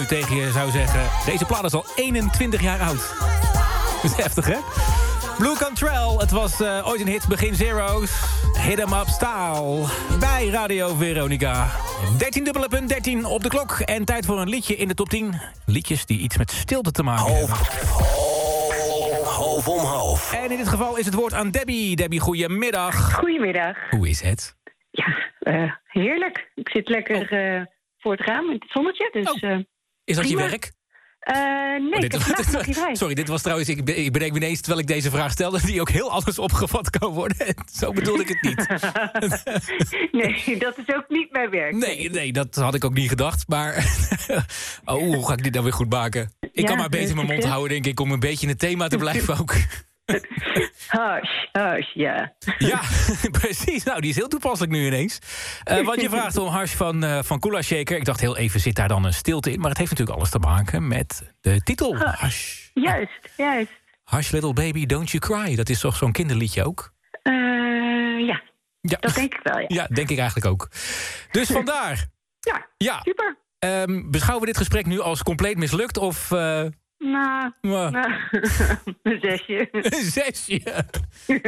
Tegen je zou zeggen... deze plaat is al 21 jaar oud. Dat is heftig, hè? Blue Cantrell, het was eh, ooit een hit, begin zero's. Hit 'em up style. Bij Radio Veronica. 13 dubbele punt 13 op de klok. En tijd voor een liedje in de top 10. Liedjes die iets met stilte te maken hebben. Half om half. En in dit geval is het woord aan Debbie. Debbie, goedemiddag. Goedemiddag. Hoe is het? Eh, heerlijk. Ik zit lekker eh, voor het raam met het zonnetje. Dus, eh, Is dat prima. je werk? Eh, nee, Oh, nog niet. Sorry, dit was trouwens, ik, ik bedenk me ineens terwijl ik deze vraag stelde... die ook heel anders opgevat kan worden. Zo bedoelde ik het niet. nee, dat is ook niet mijn werk. Nee, nee, dat had ik ook niet gedacht. Maar oh, hoe ga ik dit nou weer goed maken? Ik Ja, kan maar beter mijn mond succes. houden, denk ik... om een beetje in het thema te blijven ook. Hush, hush, ja. Ja, precies. Nou, die is heel toepasselijk nu ineens. Eh, uh, want je vraagt om hush van, uh, van Kula Shaker. Ik dacht heel even, zit daar dan een stilte in? Maar het heeft natuurlijk alles te maken met de titel. Hush. Juist, juist. Hush Little Baby, Don't You Cry. Dat is toch zo'n kinderliedje ook? Uh, ja. ja, dat denk ik wel, ja. Ja, denk ik eigenlijk ook. Dus vandaar. Ja, ja. super. Ehm, beschouwen we dit gesprek nu als compleet mislukt of... Nou, nou een zesje. Een zesje?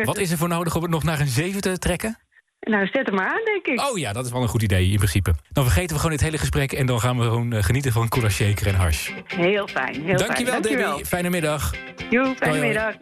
Wat is er voor nodig om het nog naar een zeven te trekken? Nou, zet hem maar aan, denk ik. Oh ja, dat is wel een goed idee in principe. Dan vergeten we gewoon dit hele gesprek en dan gaan we gewoon eh, genieten van Kula Shaker en Hars. Heel fijn, heel Dankjewel, fijn. Dankjewel, Debbie. Fijne middag. Jo, fijne middag.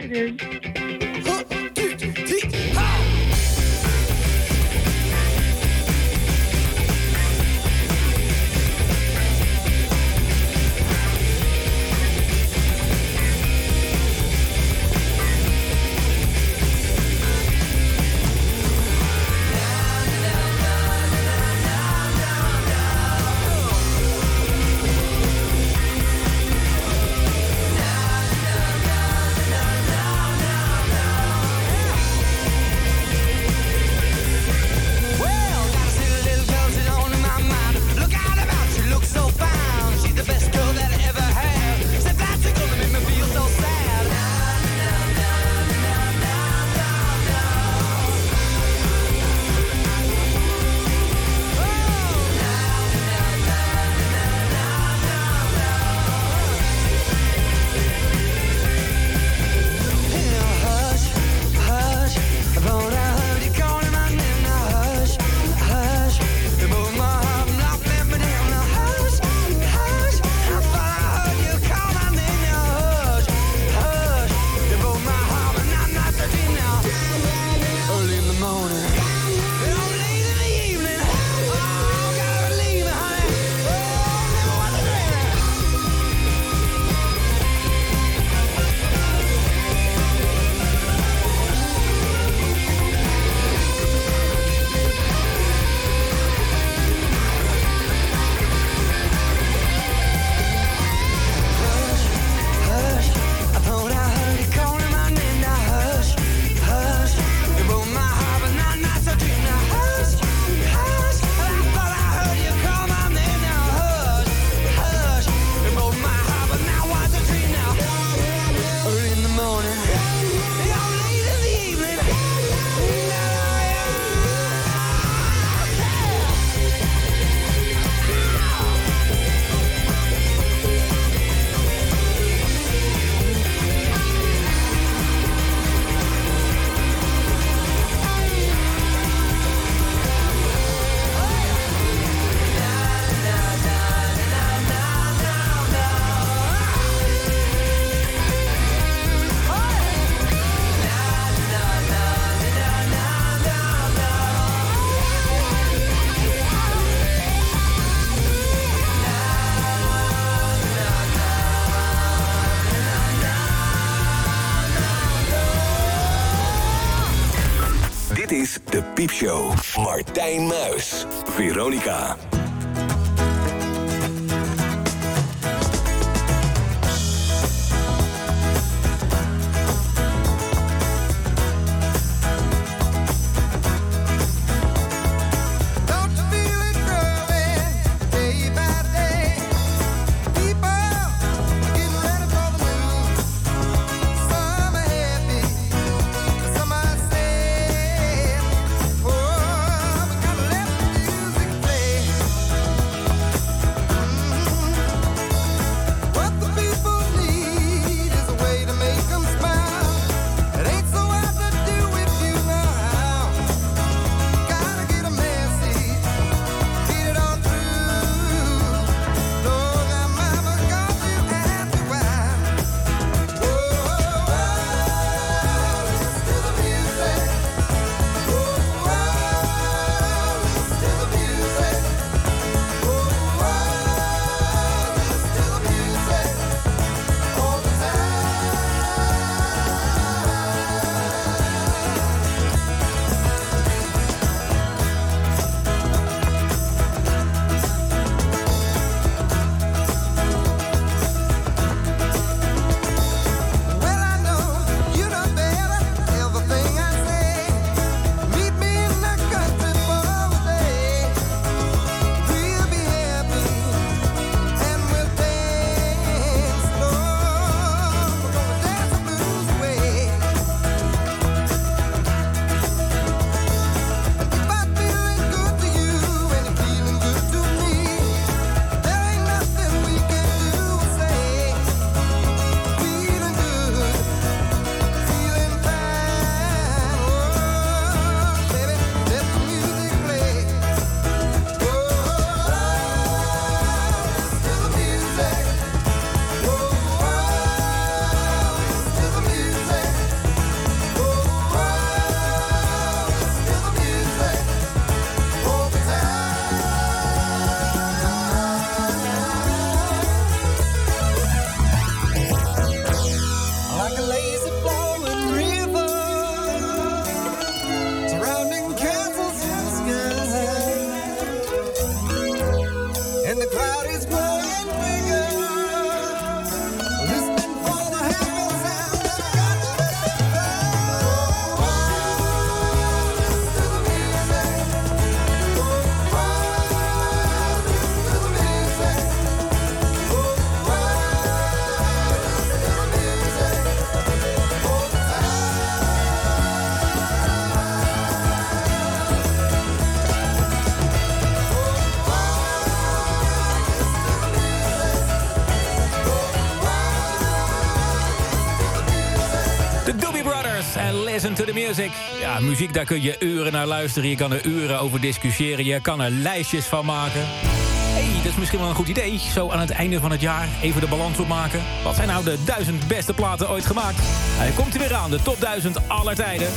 To the. Ja, muziek, daar kun je uren naar luisteren. Je kan er uren over discussiëren. Je kan er lijstjes van maken. hey, dat is misschien wel een goed idee. Zo aan het einde van het jaar even de balans opmaken. Wat zijn nou de duizend beste platen ooit gemaakt? Hij komt er weer aan, de top 1000 aller tijden.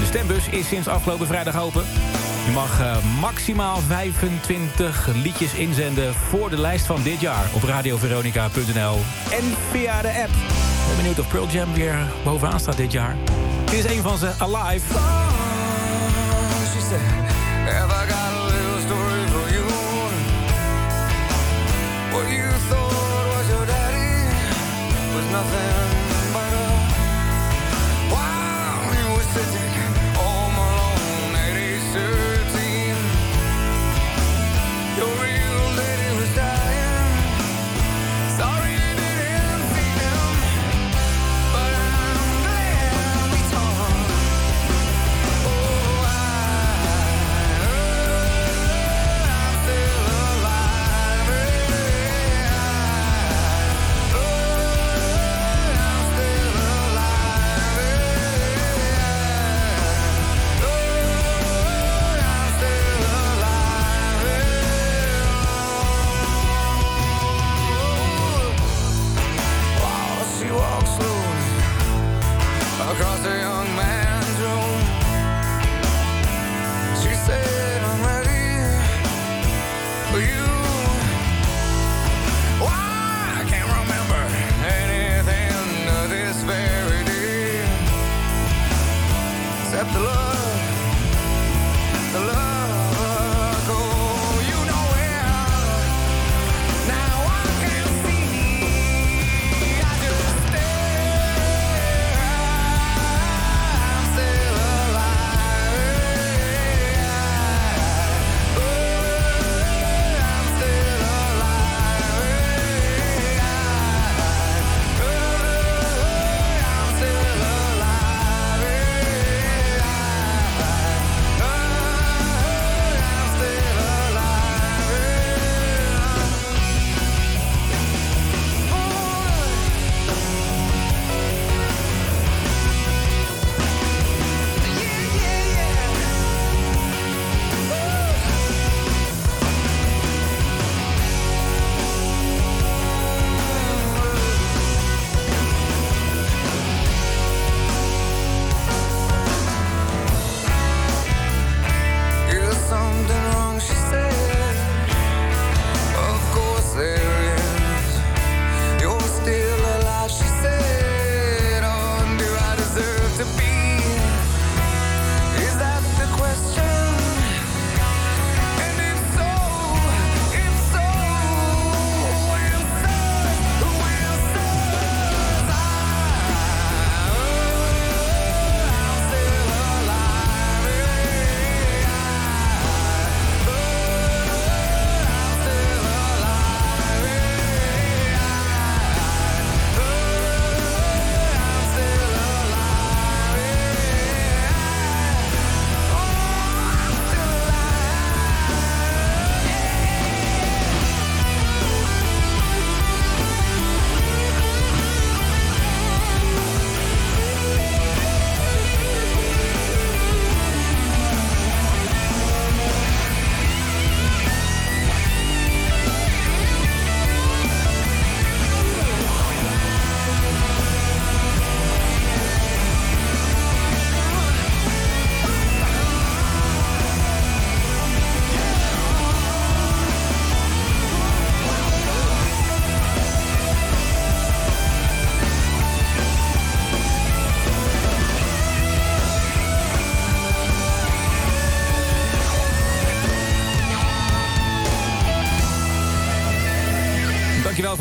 De stembus is sinds afgelopen vrijdag open. Je mag eh, maximaal 25 liedjes inzenden voor de lijst van dit jaar op radioveronica.nl en via de app. Ben benieuwd of Pearl Jam weer bovenaan staat dit jaar. Dit is een van ze, Alive.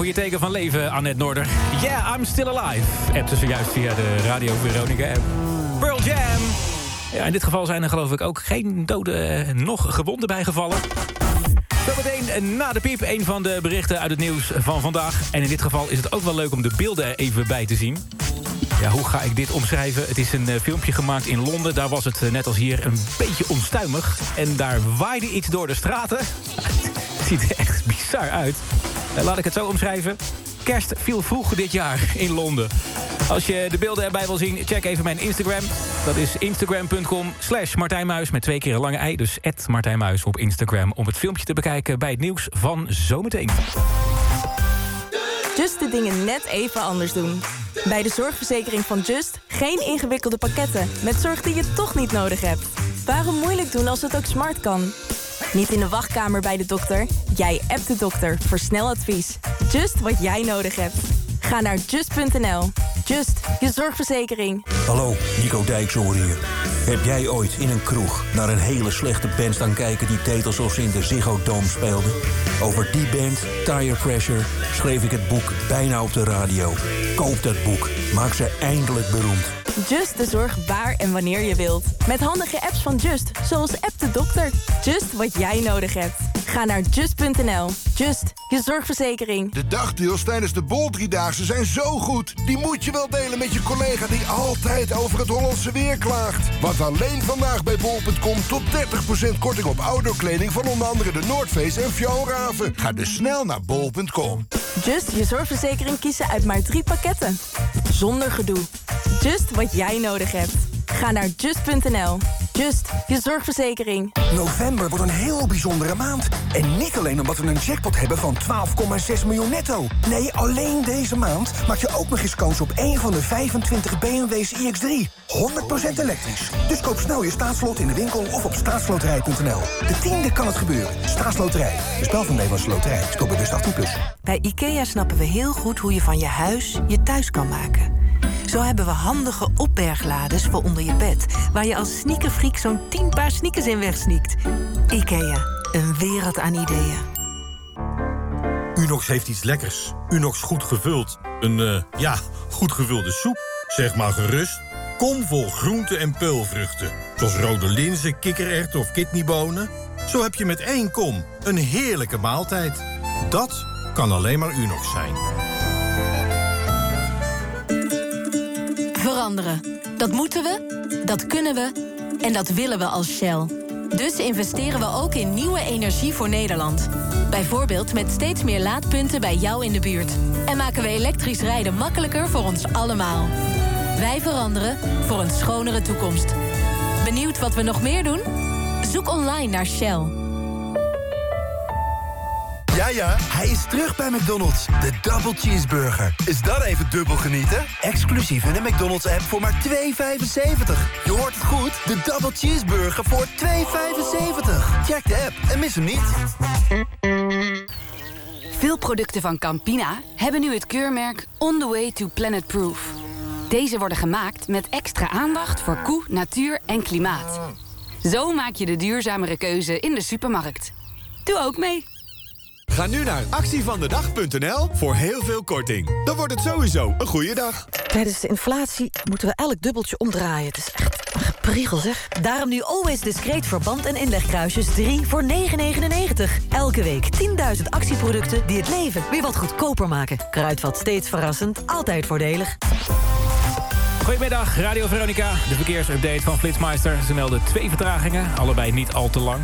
Voor je teken van leven, Annette Noorder. Yeah, I'm still alive. Appte zojuist via de Radio Veronica app. Pearl Jam. Ja, in dit geval zijn er geloof ik ook geen doden eh, nog gewonden bijgevallen. Zometeen eh, na de piep een van de berichten uit het nieuws van vandaag. En in dit geval is het ook wel leuk om de beelden er even bij te zien. Ja, hoe ga ik dit omschrijven? Het is een eh, filmpje gemaakt in Londen. Daar was het net als hier een beetje onstuimig. En daar waaide iets door de straten. het ziet er echt bizar uit. Eh, laat ik het zo omschrijven. Kerst viel vroeg dit jaar in Londen. Als je de beelden erbij wil zien, check even mijn Instagram. Dat is instagram.com slash Martijnmuis met twee keer een lange ei. Dus Martijn Muis op Instagram om het filmpje te bekijken... bij het nieuws van zometeen. Just de dingen net even anders doen. Bij de zorgverzekering van Just geen ingewikkelde pakketten... met zorg die je toch niet nodig hebt. Waarom moeilijk doen als het ook smart kan? Niet in de wachtkamer bij de dokter. Jij appt de dokter voor snel advies. Just wat jij nodig hebt. Ga naar just.nl. Just, je zorgverzekering. Hallo, Nico Dijkshoorn hier. Heb jij ooit in een kroeg naar een hele slechte band staan kijken... die deed alsof ze in de Ziggo Dome speelde? Over die band, Tire Pressure, schreef ik het boek bijna op de radio. Koop dat boek. Maak ze eindelijk beroemd. Just de zorg waar en wanneer je wilt. Met handige apps van Just, zoals App de Dokter. Just wat jij nodig hebt. Ga naar just.nl. Just, je zorgverzekering. De dagdeals tijdens de Bol Driedaagse zijn zo goed. Die moet je wel delen met je collega die altijd over het Hollandse weer klaagt. Want alleen vandaag bij bol.com tot 30% korting op outdoorkleding... van onder andere de Noordface en Fjallraven. Ga dus snel naar bol.com. Just je zorgverzekering kiezen uit maar drie pakketten. Zonder gedoe. Just wat jij nodig hebt. Ga naar just.nl. Just, je zorgverzekering. November wordt een heel bijzondere maand. En niet alleen omdat we een jackpot hebben van 12,6 miljoen netto. Nee, alleen deze maand maak je ook nog eens kans op een van de 25 BMW's iX3. 100% elektrisch. Dus koop snel je staatslot in de winkel of op staatsloterij.nl. De tiende kan het gebeuren. Staatsloterij. De spel van Nederlandse Loterij. Speel bewust 18+. Plus. Bij IKEA snappen we heel goed hoe je van je huis je thuis kan maken. Zo hebben we handige opberglades voor onder je bed... waar je als sneakerfreak zo'n 10 paar sneakers in wegsneakt. IKEA, een wereld aan ideeën. Unox heeft iets lekkers. Unox goed gevuld. Een, eh, ja, goed gevulde soep. Zeg maar gerust. Kom vol groenten en peulvruchten. Zoals rode linzen, kikkererwten of kidneybonen. Zo heb je met één kom een heerlijke maaltijd. Dat kan alleen maar Unox zijn. Veranderen. Dat moeten we, dat kunnen we en dat willen we als Shell. Dus investeren we ook in nieuwe energie voor Nederland. Bijvoorbeeld met steeds meer laadpunten bij jou in de buurt. En maken we elektrisch rijden makkelijker voor ons allemaal. Wij veranderen voor een schonere toekomst. Benieuwd wat we nog meer doen? Zoek online naar Shell. Ja, ja, hij is terug bij McDonald's. De Double Cheeseburger. Is dat even dubbel genieten? Exclusief in de McDonald's-app voor maar 2,75. Je hoort het goed. De Double Cheeseburger voor 2,75. Check de app en mis hem niet. Veel producten van Campina hebben nu het keurmerk On The Way to Planet Proof. Deze worden gemaakt met extra aandacht voor koe, natuur en klimaat. Zo maak je de duurzamere keuze in de supermarkt. Doe ook mee. Ga nu naar actievandedag.nl voor heel veel korting. Dan wordt het sowieso een goede dag. Tijdens de inflatie moeten we elk dubbeltje omdraaien. Het is echt een gepriegel, zeg. Daarom nu Always Discreet verband en inlegkruisjes 3 voor 9,99. Elke week 10.000 actieproducten die het leven weer wat goedkoper maken. Kruidvat steeds verrassend, altijd voordelig. Goedemiddag, Radio Veronica. De verkeersupdate van Flitsmeister. Ze melden twee vertragingen, allebei niet al te lang.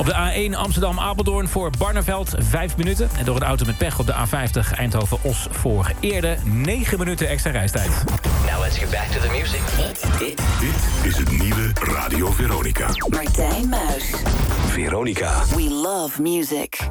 Op de A1 Amsterdam-Apeldoorn voor Barneveld 5 minuten. En door een auto met pech op de A50 Eindhoven-Os voor Eerde 9 minuten extra reistijd. Now let's get back to the music. Dit is het nieuwe Radio Veronica. Martijn Muis. Veronica. We love music.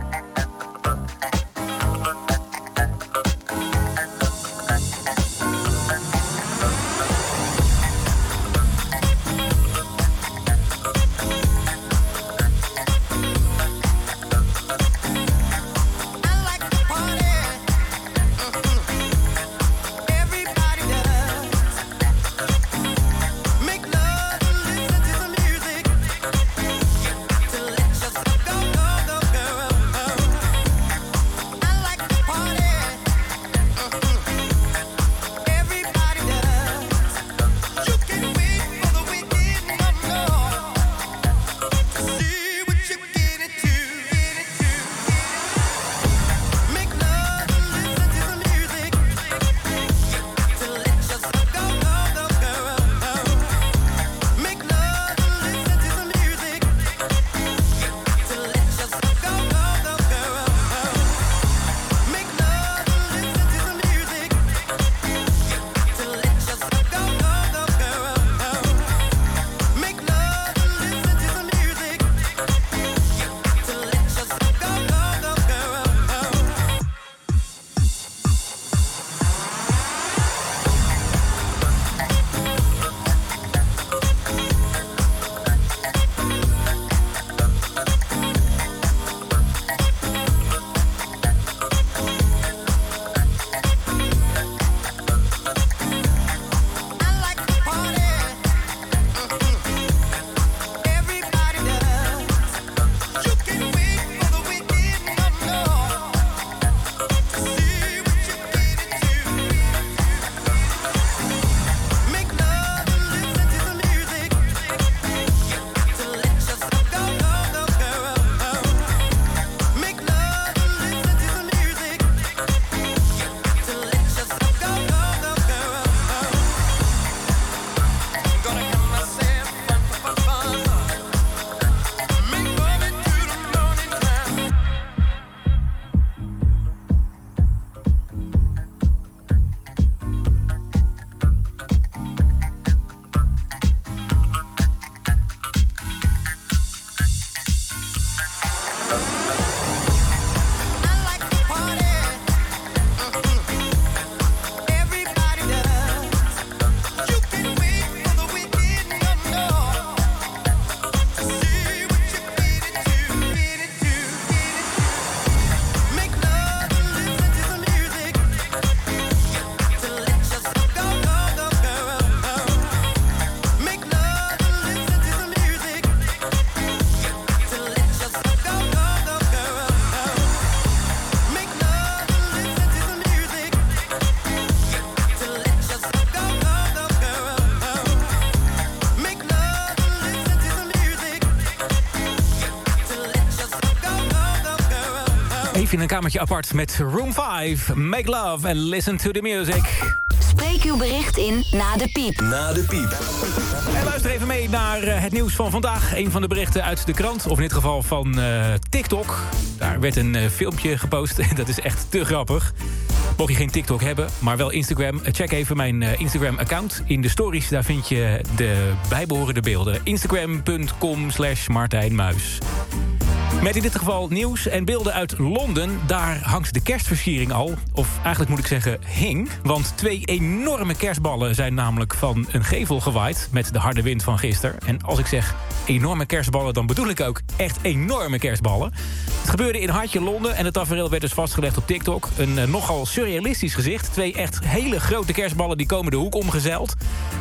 Kamertje apart met Room 5. Make love and listen to the music. Spreek uw bericht in na de piep. Na de piep. En luister even mee naar eh, het nieuws van vandaag. Een van de berichten uit de krant, of in dit geval van eh, TikTok. Daar werd een eh, filmpje gepost. Dat is echt te grappig. Mocht je geen TikTok hebben, maar wel Instagram... check even mijn Instagram-account. In de stories daar vind je de bijbehorende beelden. Instagram.com slash Martijn Muis. Met in dit geval nieuws en beelden uit Londen. Daar hangt de kerstversiering al. Of eigenlijk moet ik zeggen hing. Want twee enorme kerstballen zijn namelijk van een gevel gewaaid... met de harde wind van gisteren. En als ik zeg enorme kerstballen, dan bedoel ik ook echt enorme kerstballen. Het gebeurde in Hartje Londen en het tafereel werd dus vastgelegd op TikTok. Een eh, nogal surrealistisch gezicht. Twee echt hele grote kerstballen die komen de hoek omgezeild.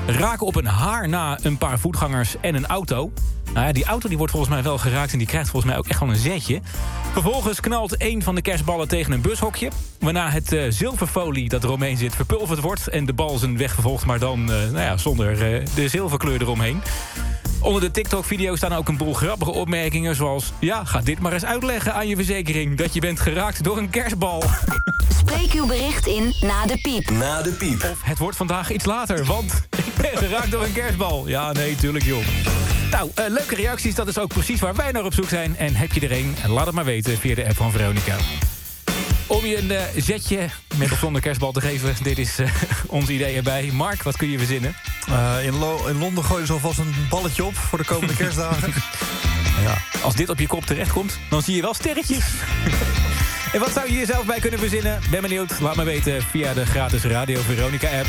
Raken op een haar na een paar voetgangers en een auto. Nou ja, die auto die wordt volgens mij wel geraakt en die krijgt volgens mij ook echt wel een zetje. Vervolgens knalt een van de kerstballen tegen een bushokje. Waarna het eh, zilverfolie dat eromheen zit verpulverd wordt... en de bal zijn weg vervolgt, maar dan eh, nou ja, zonder eh, de zilverkleur eromheen. Onder de TikTok-video staan ook een boel grappige opmerkingen... zoals, ja, ga dit maar eens uitleggen aan je verzekering... dat je bent geraakt door een kerstbal. Spreek uw bericht in na de piep. Na de piep. Of het wordt vandaag iets later, want ik ben geraakt door een kerstbal. Ja, nee, tuurlijk joh. Nou, eh, leuke reacties, dat is ook precies waar wij naar op zoek zijn. En heb je er een, laat het maar weten via de app van Veronica. Om je een eh, zetje met of zonder kerstbal te geven, dit is eh, ons idee erbij. Mark, wat kun je verzinnen? Eh, in, Lo- in Londen gooien ze alvast een balletje op voor de komende kerstdagen. Ja, als dit op je kop terechtkomt, dan zie je wel sterretjes. en wat zou je hier zelf bij kunnen verzinnen? Ben benieuwd, laat me weten via de gratis Radio Veronica app.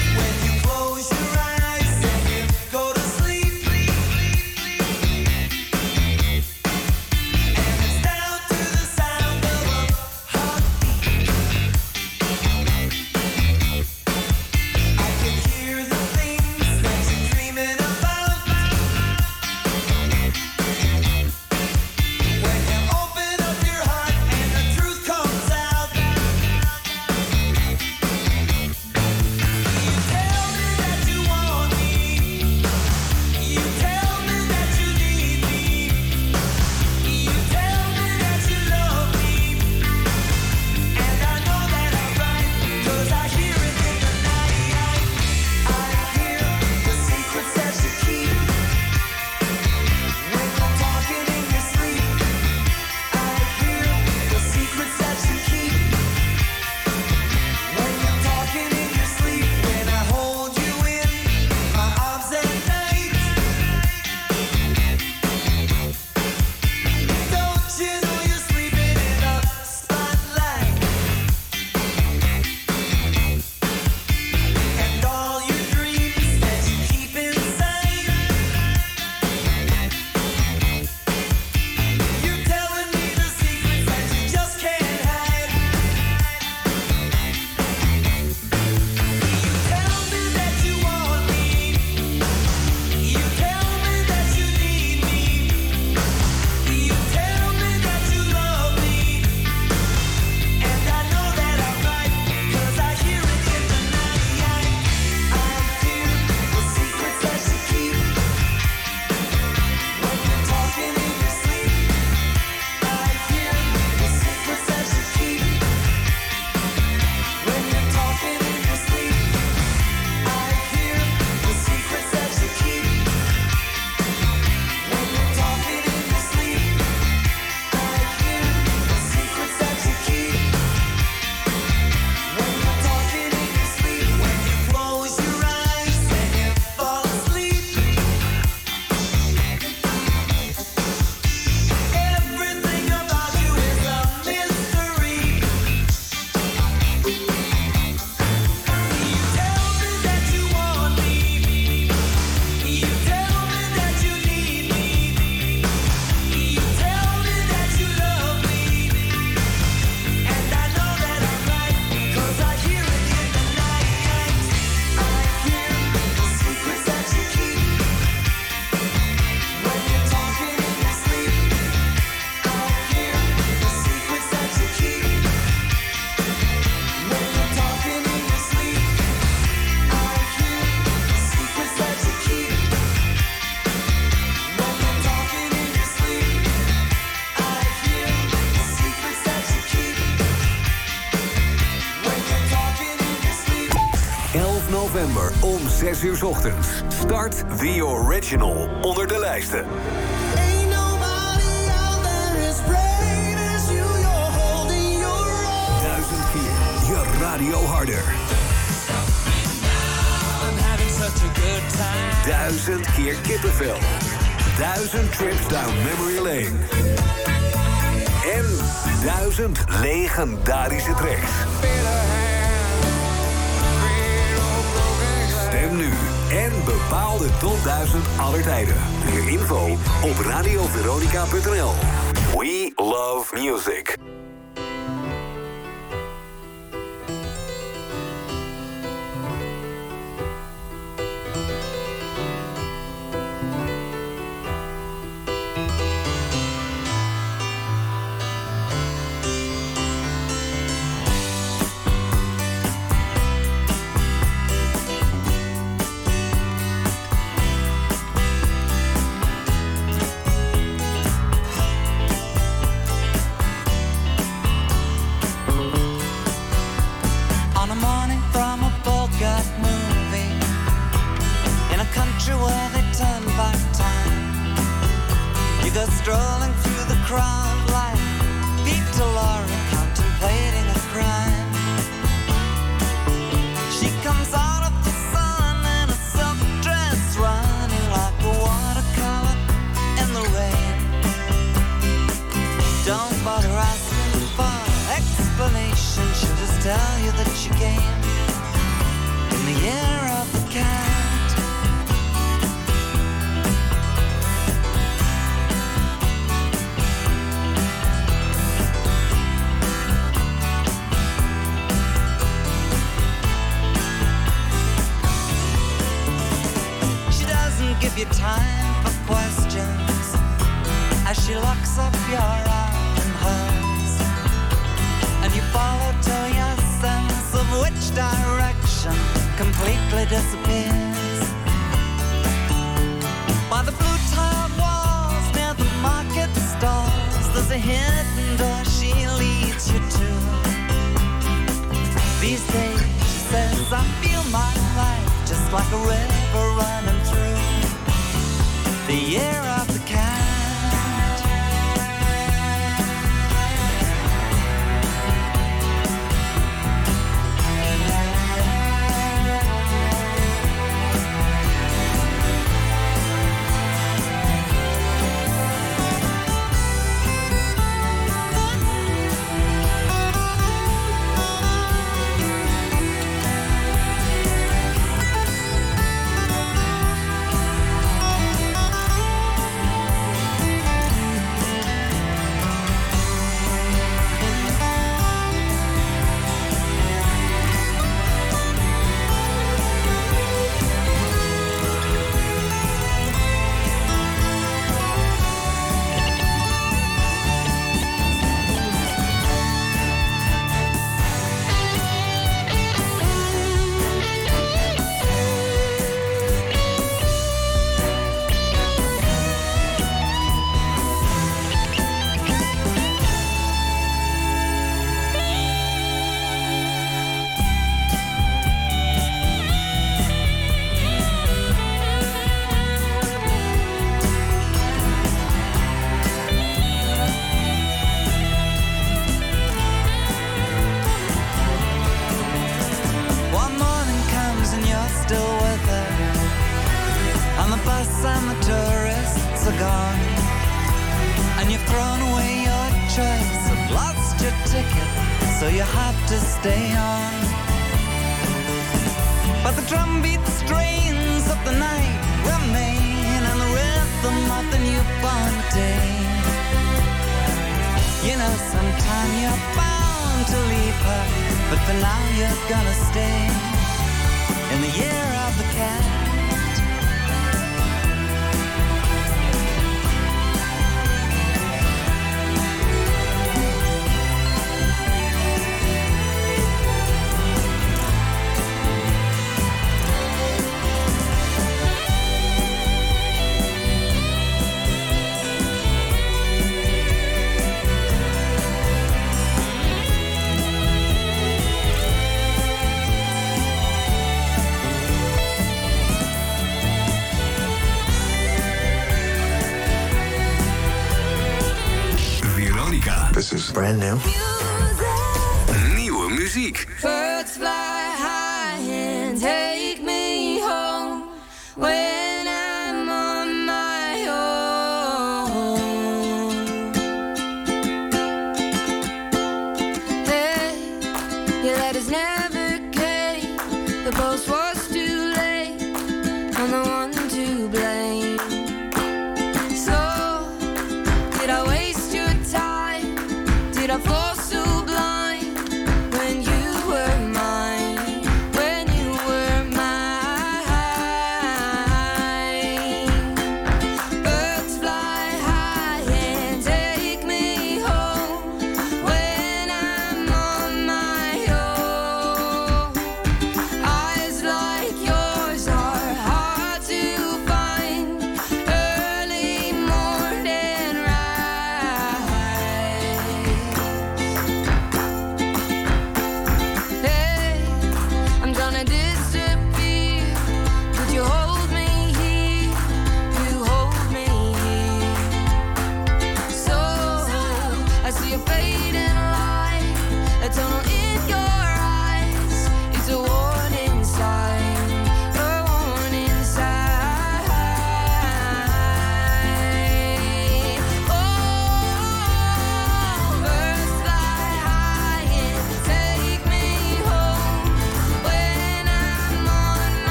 Start the original onder de lijsten. 1000 keer je radio harder. 1000 keer kippenvel. 1000 trips down memory lane. En 1000 legendarische tracks. Bepaalde top aller tijden. Meer info op radioveronica.nl. We love music. like a river running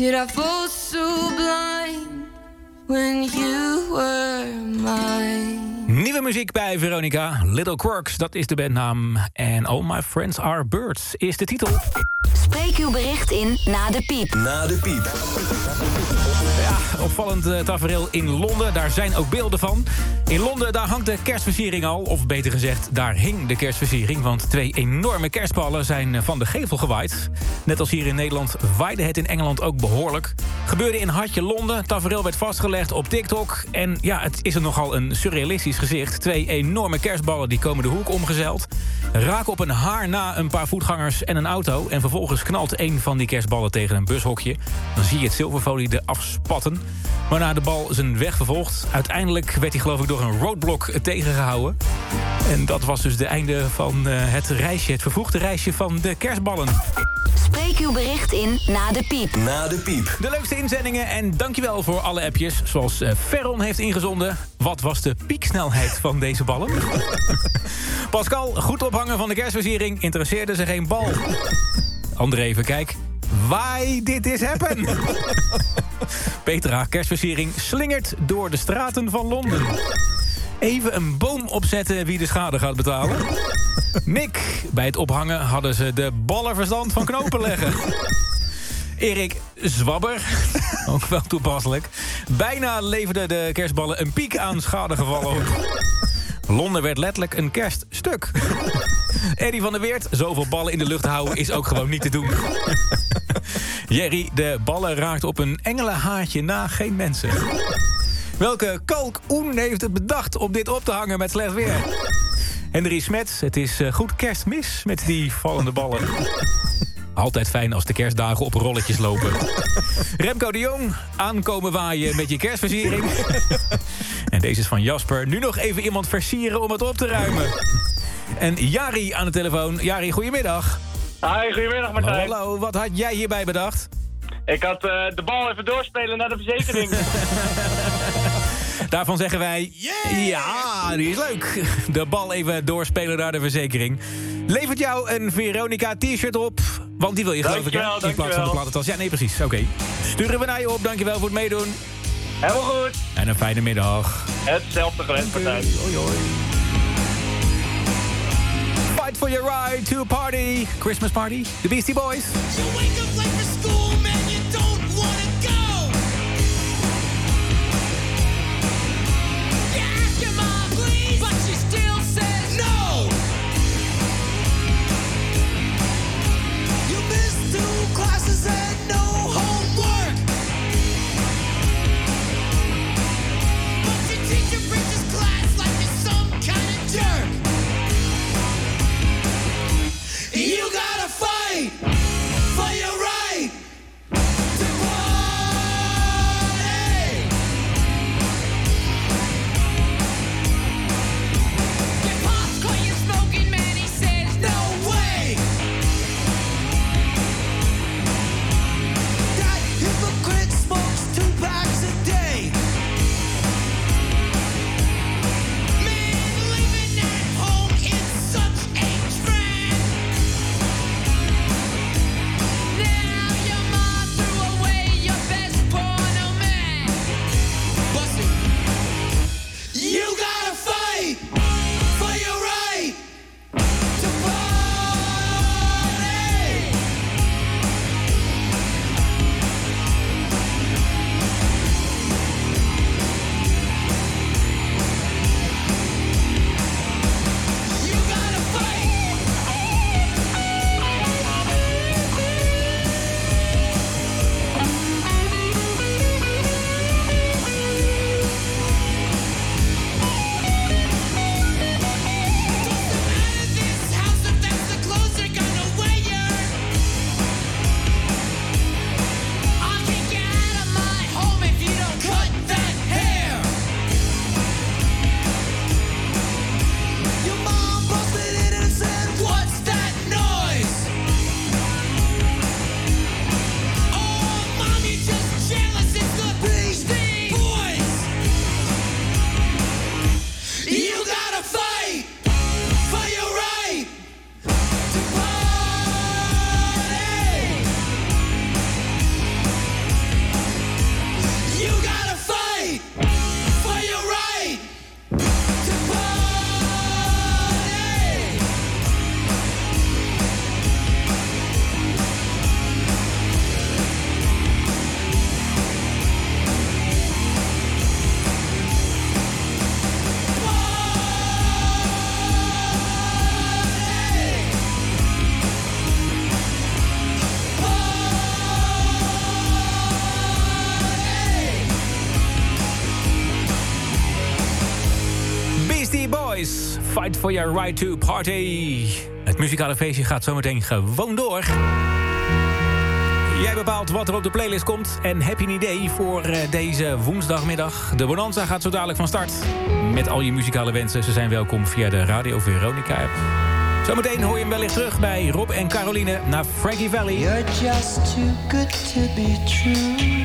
Did I fall so blind when you were mine? Nieuwe muziek bij Veronica. Little Quirks, dat is de bandnaam. En All My Friends Are Birds is de titel. Spreek uw bericht in na de piep. Na de piep. Opvallend eh, tafereel in Londen. Daar zijn ook beelden van. In Londen, daar hangt de kerstversiering al. Of beter gezegd, daar hing de kerstversiering. Want twee enorme kerstballen zijn eh, van de gevel gewaaid. Net als hier in Nederland waaide het in Engeland ook behoorlijk. Gebeurde in Hartje Londen. Tafereel werd vastgelegd op TikTok. En ja, het is er nogal een surrealistisch gezicht. Twee enorme kerstballen die komen de hoek omgezeild. Raken op een haar na een paar voetgangers en een auto. En vervolgens knalt een van die kerstballen tegen een bushokje. Dan zie je het zilverfolie eraf spatten. Waarna de bal zijn weg vervolgt. Uiteindelijk werd hij geloof ik door een roadblock tegengehouden. En dat was dus de einde van eh, het reisje. Het vervroegde reisje van de kerstballen. Spreek uw bericht in na de piep. Na de piep. De leukste inzendingen en dankjewel voor alle appjes. Zoals eh, Ferron heeft ingezonden. Wat was de pieksnelheid van deze ballen? Pascal, goed ophangen van de kerstversiering. Interesseerde ze geen bal. André, even kijk. Why did this happen? Petra, kerstversiering slingert door de straten van Londen. Even een boom opzetten wie de schade gaat betalen. Mick, bij het ophangen hadden ze de ballenverstand van knopen leggen. Erik Zwabber, ook wel toepasselijk. Bijna leverden de kerstballen een piek aan schadegevallen. Londen werd letterlijk een kerststuk. Eddie van der Weert, zoveel ballen in de lucht houden is ook gewoon niet te doen. Jerry, de ballen raakt op een engelenhaartje na geen mensen. Welke kalkoen heeft het bedacht om dit op te hangen met slecht weer? Henry Smets, het is eh, goed kerstmis met die vallende ballen. Altijd fijn als de kerstdagen op rolletjes lopen. Remco de Jong, aankomen waaien met je kerstversiering. En deze is van Jasper. Nu nog even iemand versieren om het op te ruimen. En Jari aan de telefoon. Jari, goedemiddag. Hi, goedemiddag Martijn. Hallo, wat had jij hierbij bedacht? Ik had eh, de bal even doorspelen naar de verzekering. Daarvan zeggen wij... Ja, die is leuk. De bal even doorspelen naar de verzekering. Levert jou een Veronica t-shirt op? Want die wil je geloof ik, In plaats van de dankjewel. plattentas. Ja, nee, precies. Oké. Sturen we naar je op. Dankjewel voor het meedoen. Helemaal goed. En een fijne middag. Hetzelfde gewenst Martijn. Fight for your right to party. Christmas party. The Beastie Boys. For your right to party. Het muzikale feestje gaat zometeen gewoon door. Jij bepaalt wat er op de playlist komt. En heb je een idee voor eh, deze woensdagmiddag? De Bonanza gaat zo dadelijk van start. Met al je muzikale wensen. Ze zijn welkom via de Radio Veronica app. Zometeen hoor je hem wellicht terug bij Rob en Caroline naar Frankie Valley. You're just too good to be true.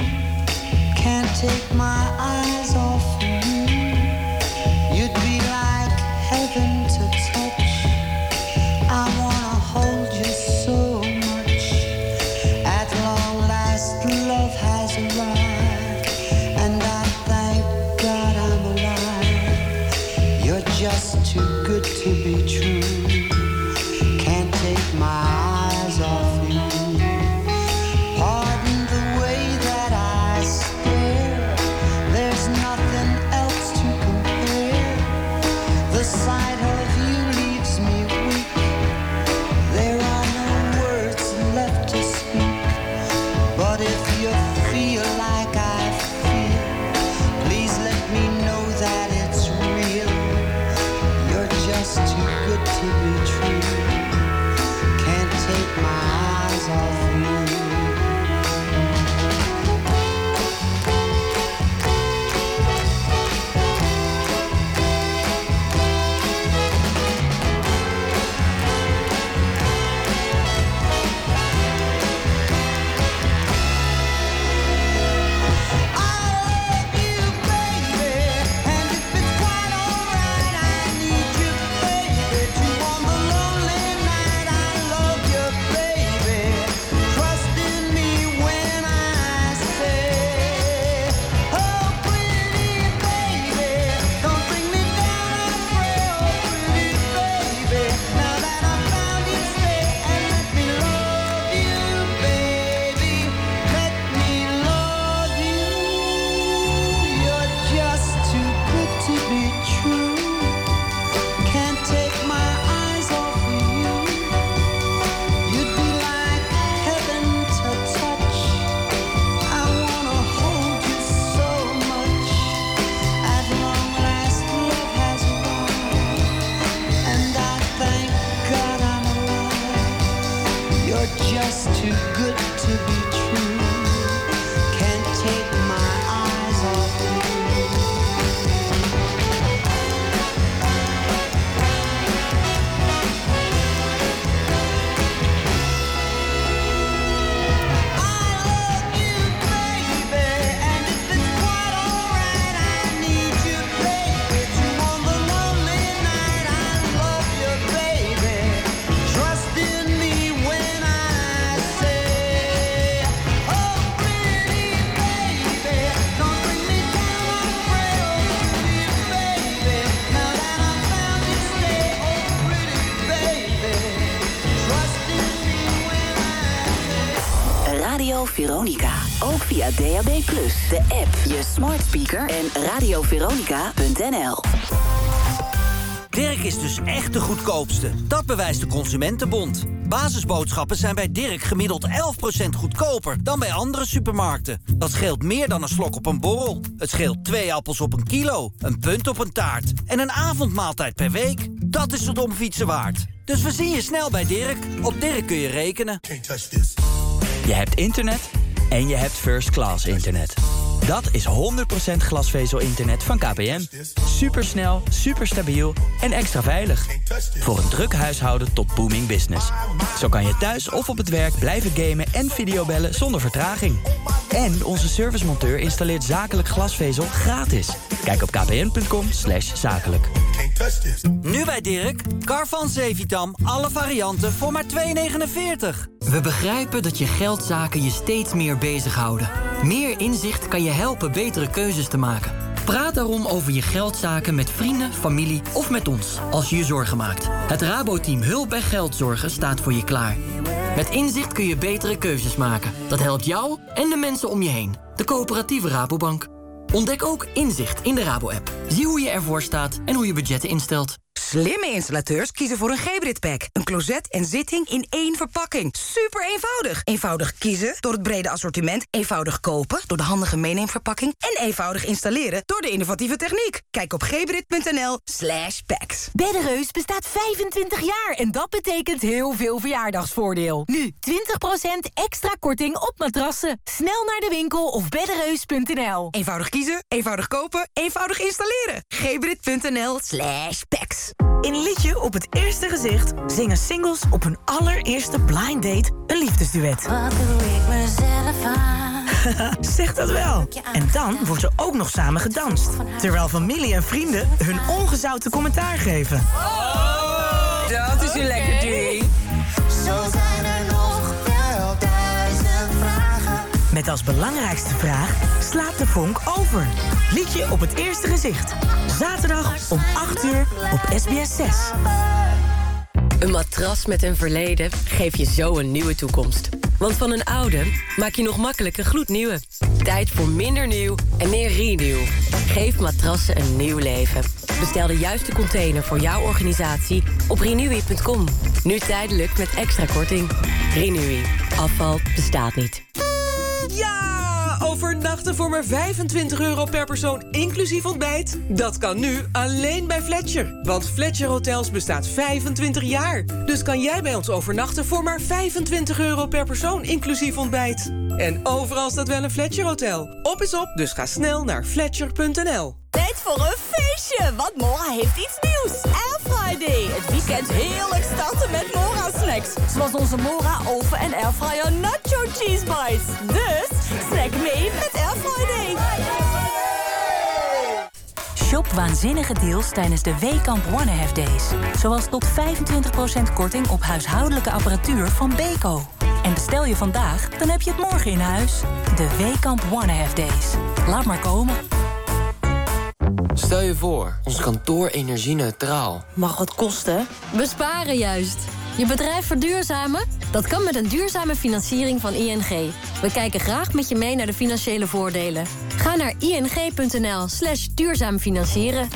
Can't take my eyes off DAB+, de app, je smart speaker en radioveronica.nl. Dirk is dus echt de goedkoopste. Dat bewijst de Consumentenbond. Basisboodschappen zijn bij Dirk gemiddeld 11% goedkoper dan bij andere supermarkten. Dat scheelt meer dan een slok op een borrel. Het scheelt twee appels op een kilo, een punt op een taart en een avondmaaltijd per week. Dat is het omfietsen waard. Dus we zien je snel bij Dirk. Op Dirk kun je rekenen. Je hebt internet en je hebt first class internet. Dat is 100% glasvezel-internet van KPN. Supersnel, superstabiel en extra veilig. Voor een druk huishouden tot booming business. Zo kan je thuis of op het werk blijven gamen en videobellen zonder vertraging. En onze servicemonteur installeert zakelijk glasvezel gratis. Kijk op kpn.com zakelijk. Nu bij Dirk, Carvan Zevitam, alle varianten voor maar 2,49. We begrijpen dat je geldzaken je steeds meer bezighouden. Meer inzicht kan je helpen betere keuzes te maken. Praat daarom over je geldzaken met vrienden, familie of met ons als je je zorgen maakt. Het Raboteam Hulp bij Geldzorgen staat voor je klaar. Met inzicht kun je betere keuzes maken. Dat helpt jou en de mensen om je heen. De coöperatieve Rabobank. Ontdek ook inzicht in de Rabo-app. Zie hoe je ervoor staat en hoe je budgetten instelt. Slimme installateurs kiezen voor een Gebrit pack. Een closet en zitting in één verpakking. Super eenvoudig. Eenvoudig kiezen door het brede assortiment. Eenvoudig kopen door de handige meeneemverpakking. En eenvoudig installeren door de innovatieve techniek. Kijk op gebrit.nl slash packs. Beddereus bestaat 25 jaar en dat betekent heel veel verjaardagsvoordeel. Nu 20% extra korting op matrassen. Snel naar de winkel of beddereus.nl. Eenvoudig kiezen, eenvoudig kopen, eenvoudig installeren. gebrit.nl slash packs. In Liedje op het eerste gezicht zingen singles op hun allereerste blind date een liefdesduet. Wat doe ik mezelf aan? zeg dat wel. En dan wordt er ook nog samen gedanst. Terwijl familie en vrienden hun ongezouten commentaar geven. Dat is een lekker ding. Zo zijn er Met als belangrijkste vraag, slaat de vonk over? Liedje op het eerste gezicht. Zaterdag om 8 uur op SBS 6. Een matras met een verleden geeft je zo een nieuwe toekomst. Want van een oude maak je nog makkelijk een gloednieuwe. Tijd voor minder nieuw en meer renew. Geef matrassen een nieuw leven. Bestel de juiste container voor jouw organisatie op renewy.com. Nu tijdelijk met extra korting. Renewy. Afval bestaat niet. Ja, Overnachten voor maar 25 euro per persoon, inclusief ontbijt? Dat kan nu alleen bij Fletcher. Want Fletcher Hotels bestaat 25 jaar. Dus kan jij bij ons overnachten voor maar 25 euro per persoon, inclusief ontbijt. En overal staat wel een Fletcher Hotel. Op is op, dus ga snel naar fletcher.nl. Tijd voor een feestje, want Mora heeft iets nieuws. Air Het weekend heerlijk starten met Mora snacks. Zoals onze Mora oven- en airfryer nacho cheese bites. Dus, snack mee met Air Friday. Shop waanzinnige deals tijdens de Weekamp One Half Days. Zoals tot 25% korting op huishoudelijke apparatuur van Beko. En bestel je vandaag, dan heb je het morgen in huis. De Weekamp One Half Days. Laat maar komen. Stel je voor, ons kantoor energie-neutraal. Mag wat kosten? Besparen juist. Je bedrijf verduurzamen? Dat kan met een duurzame financiering van ING. We kijken graag met je mee naar de financiële voordelen. Ga naar ing.nl slash duurzaam financieren.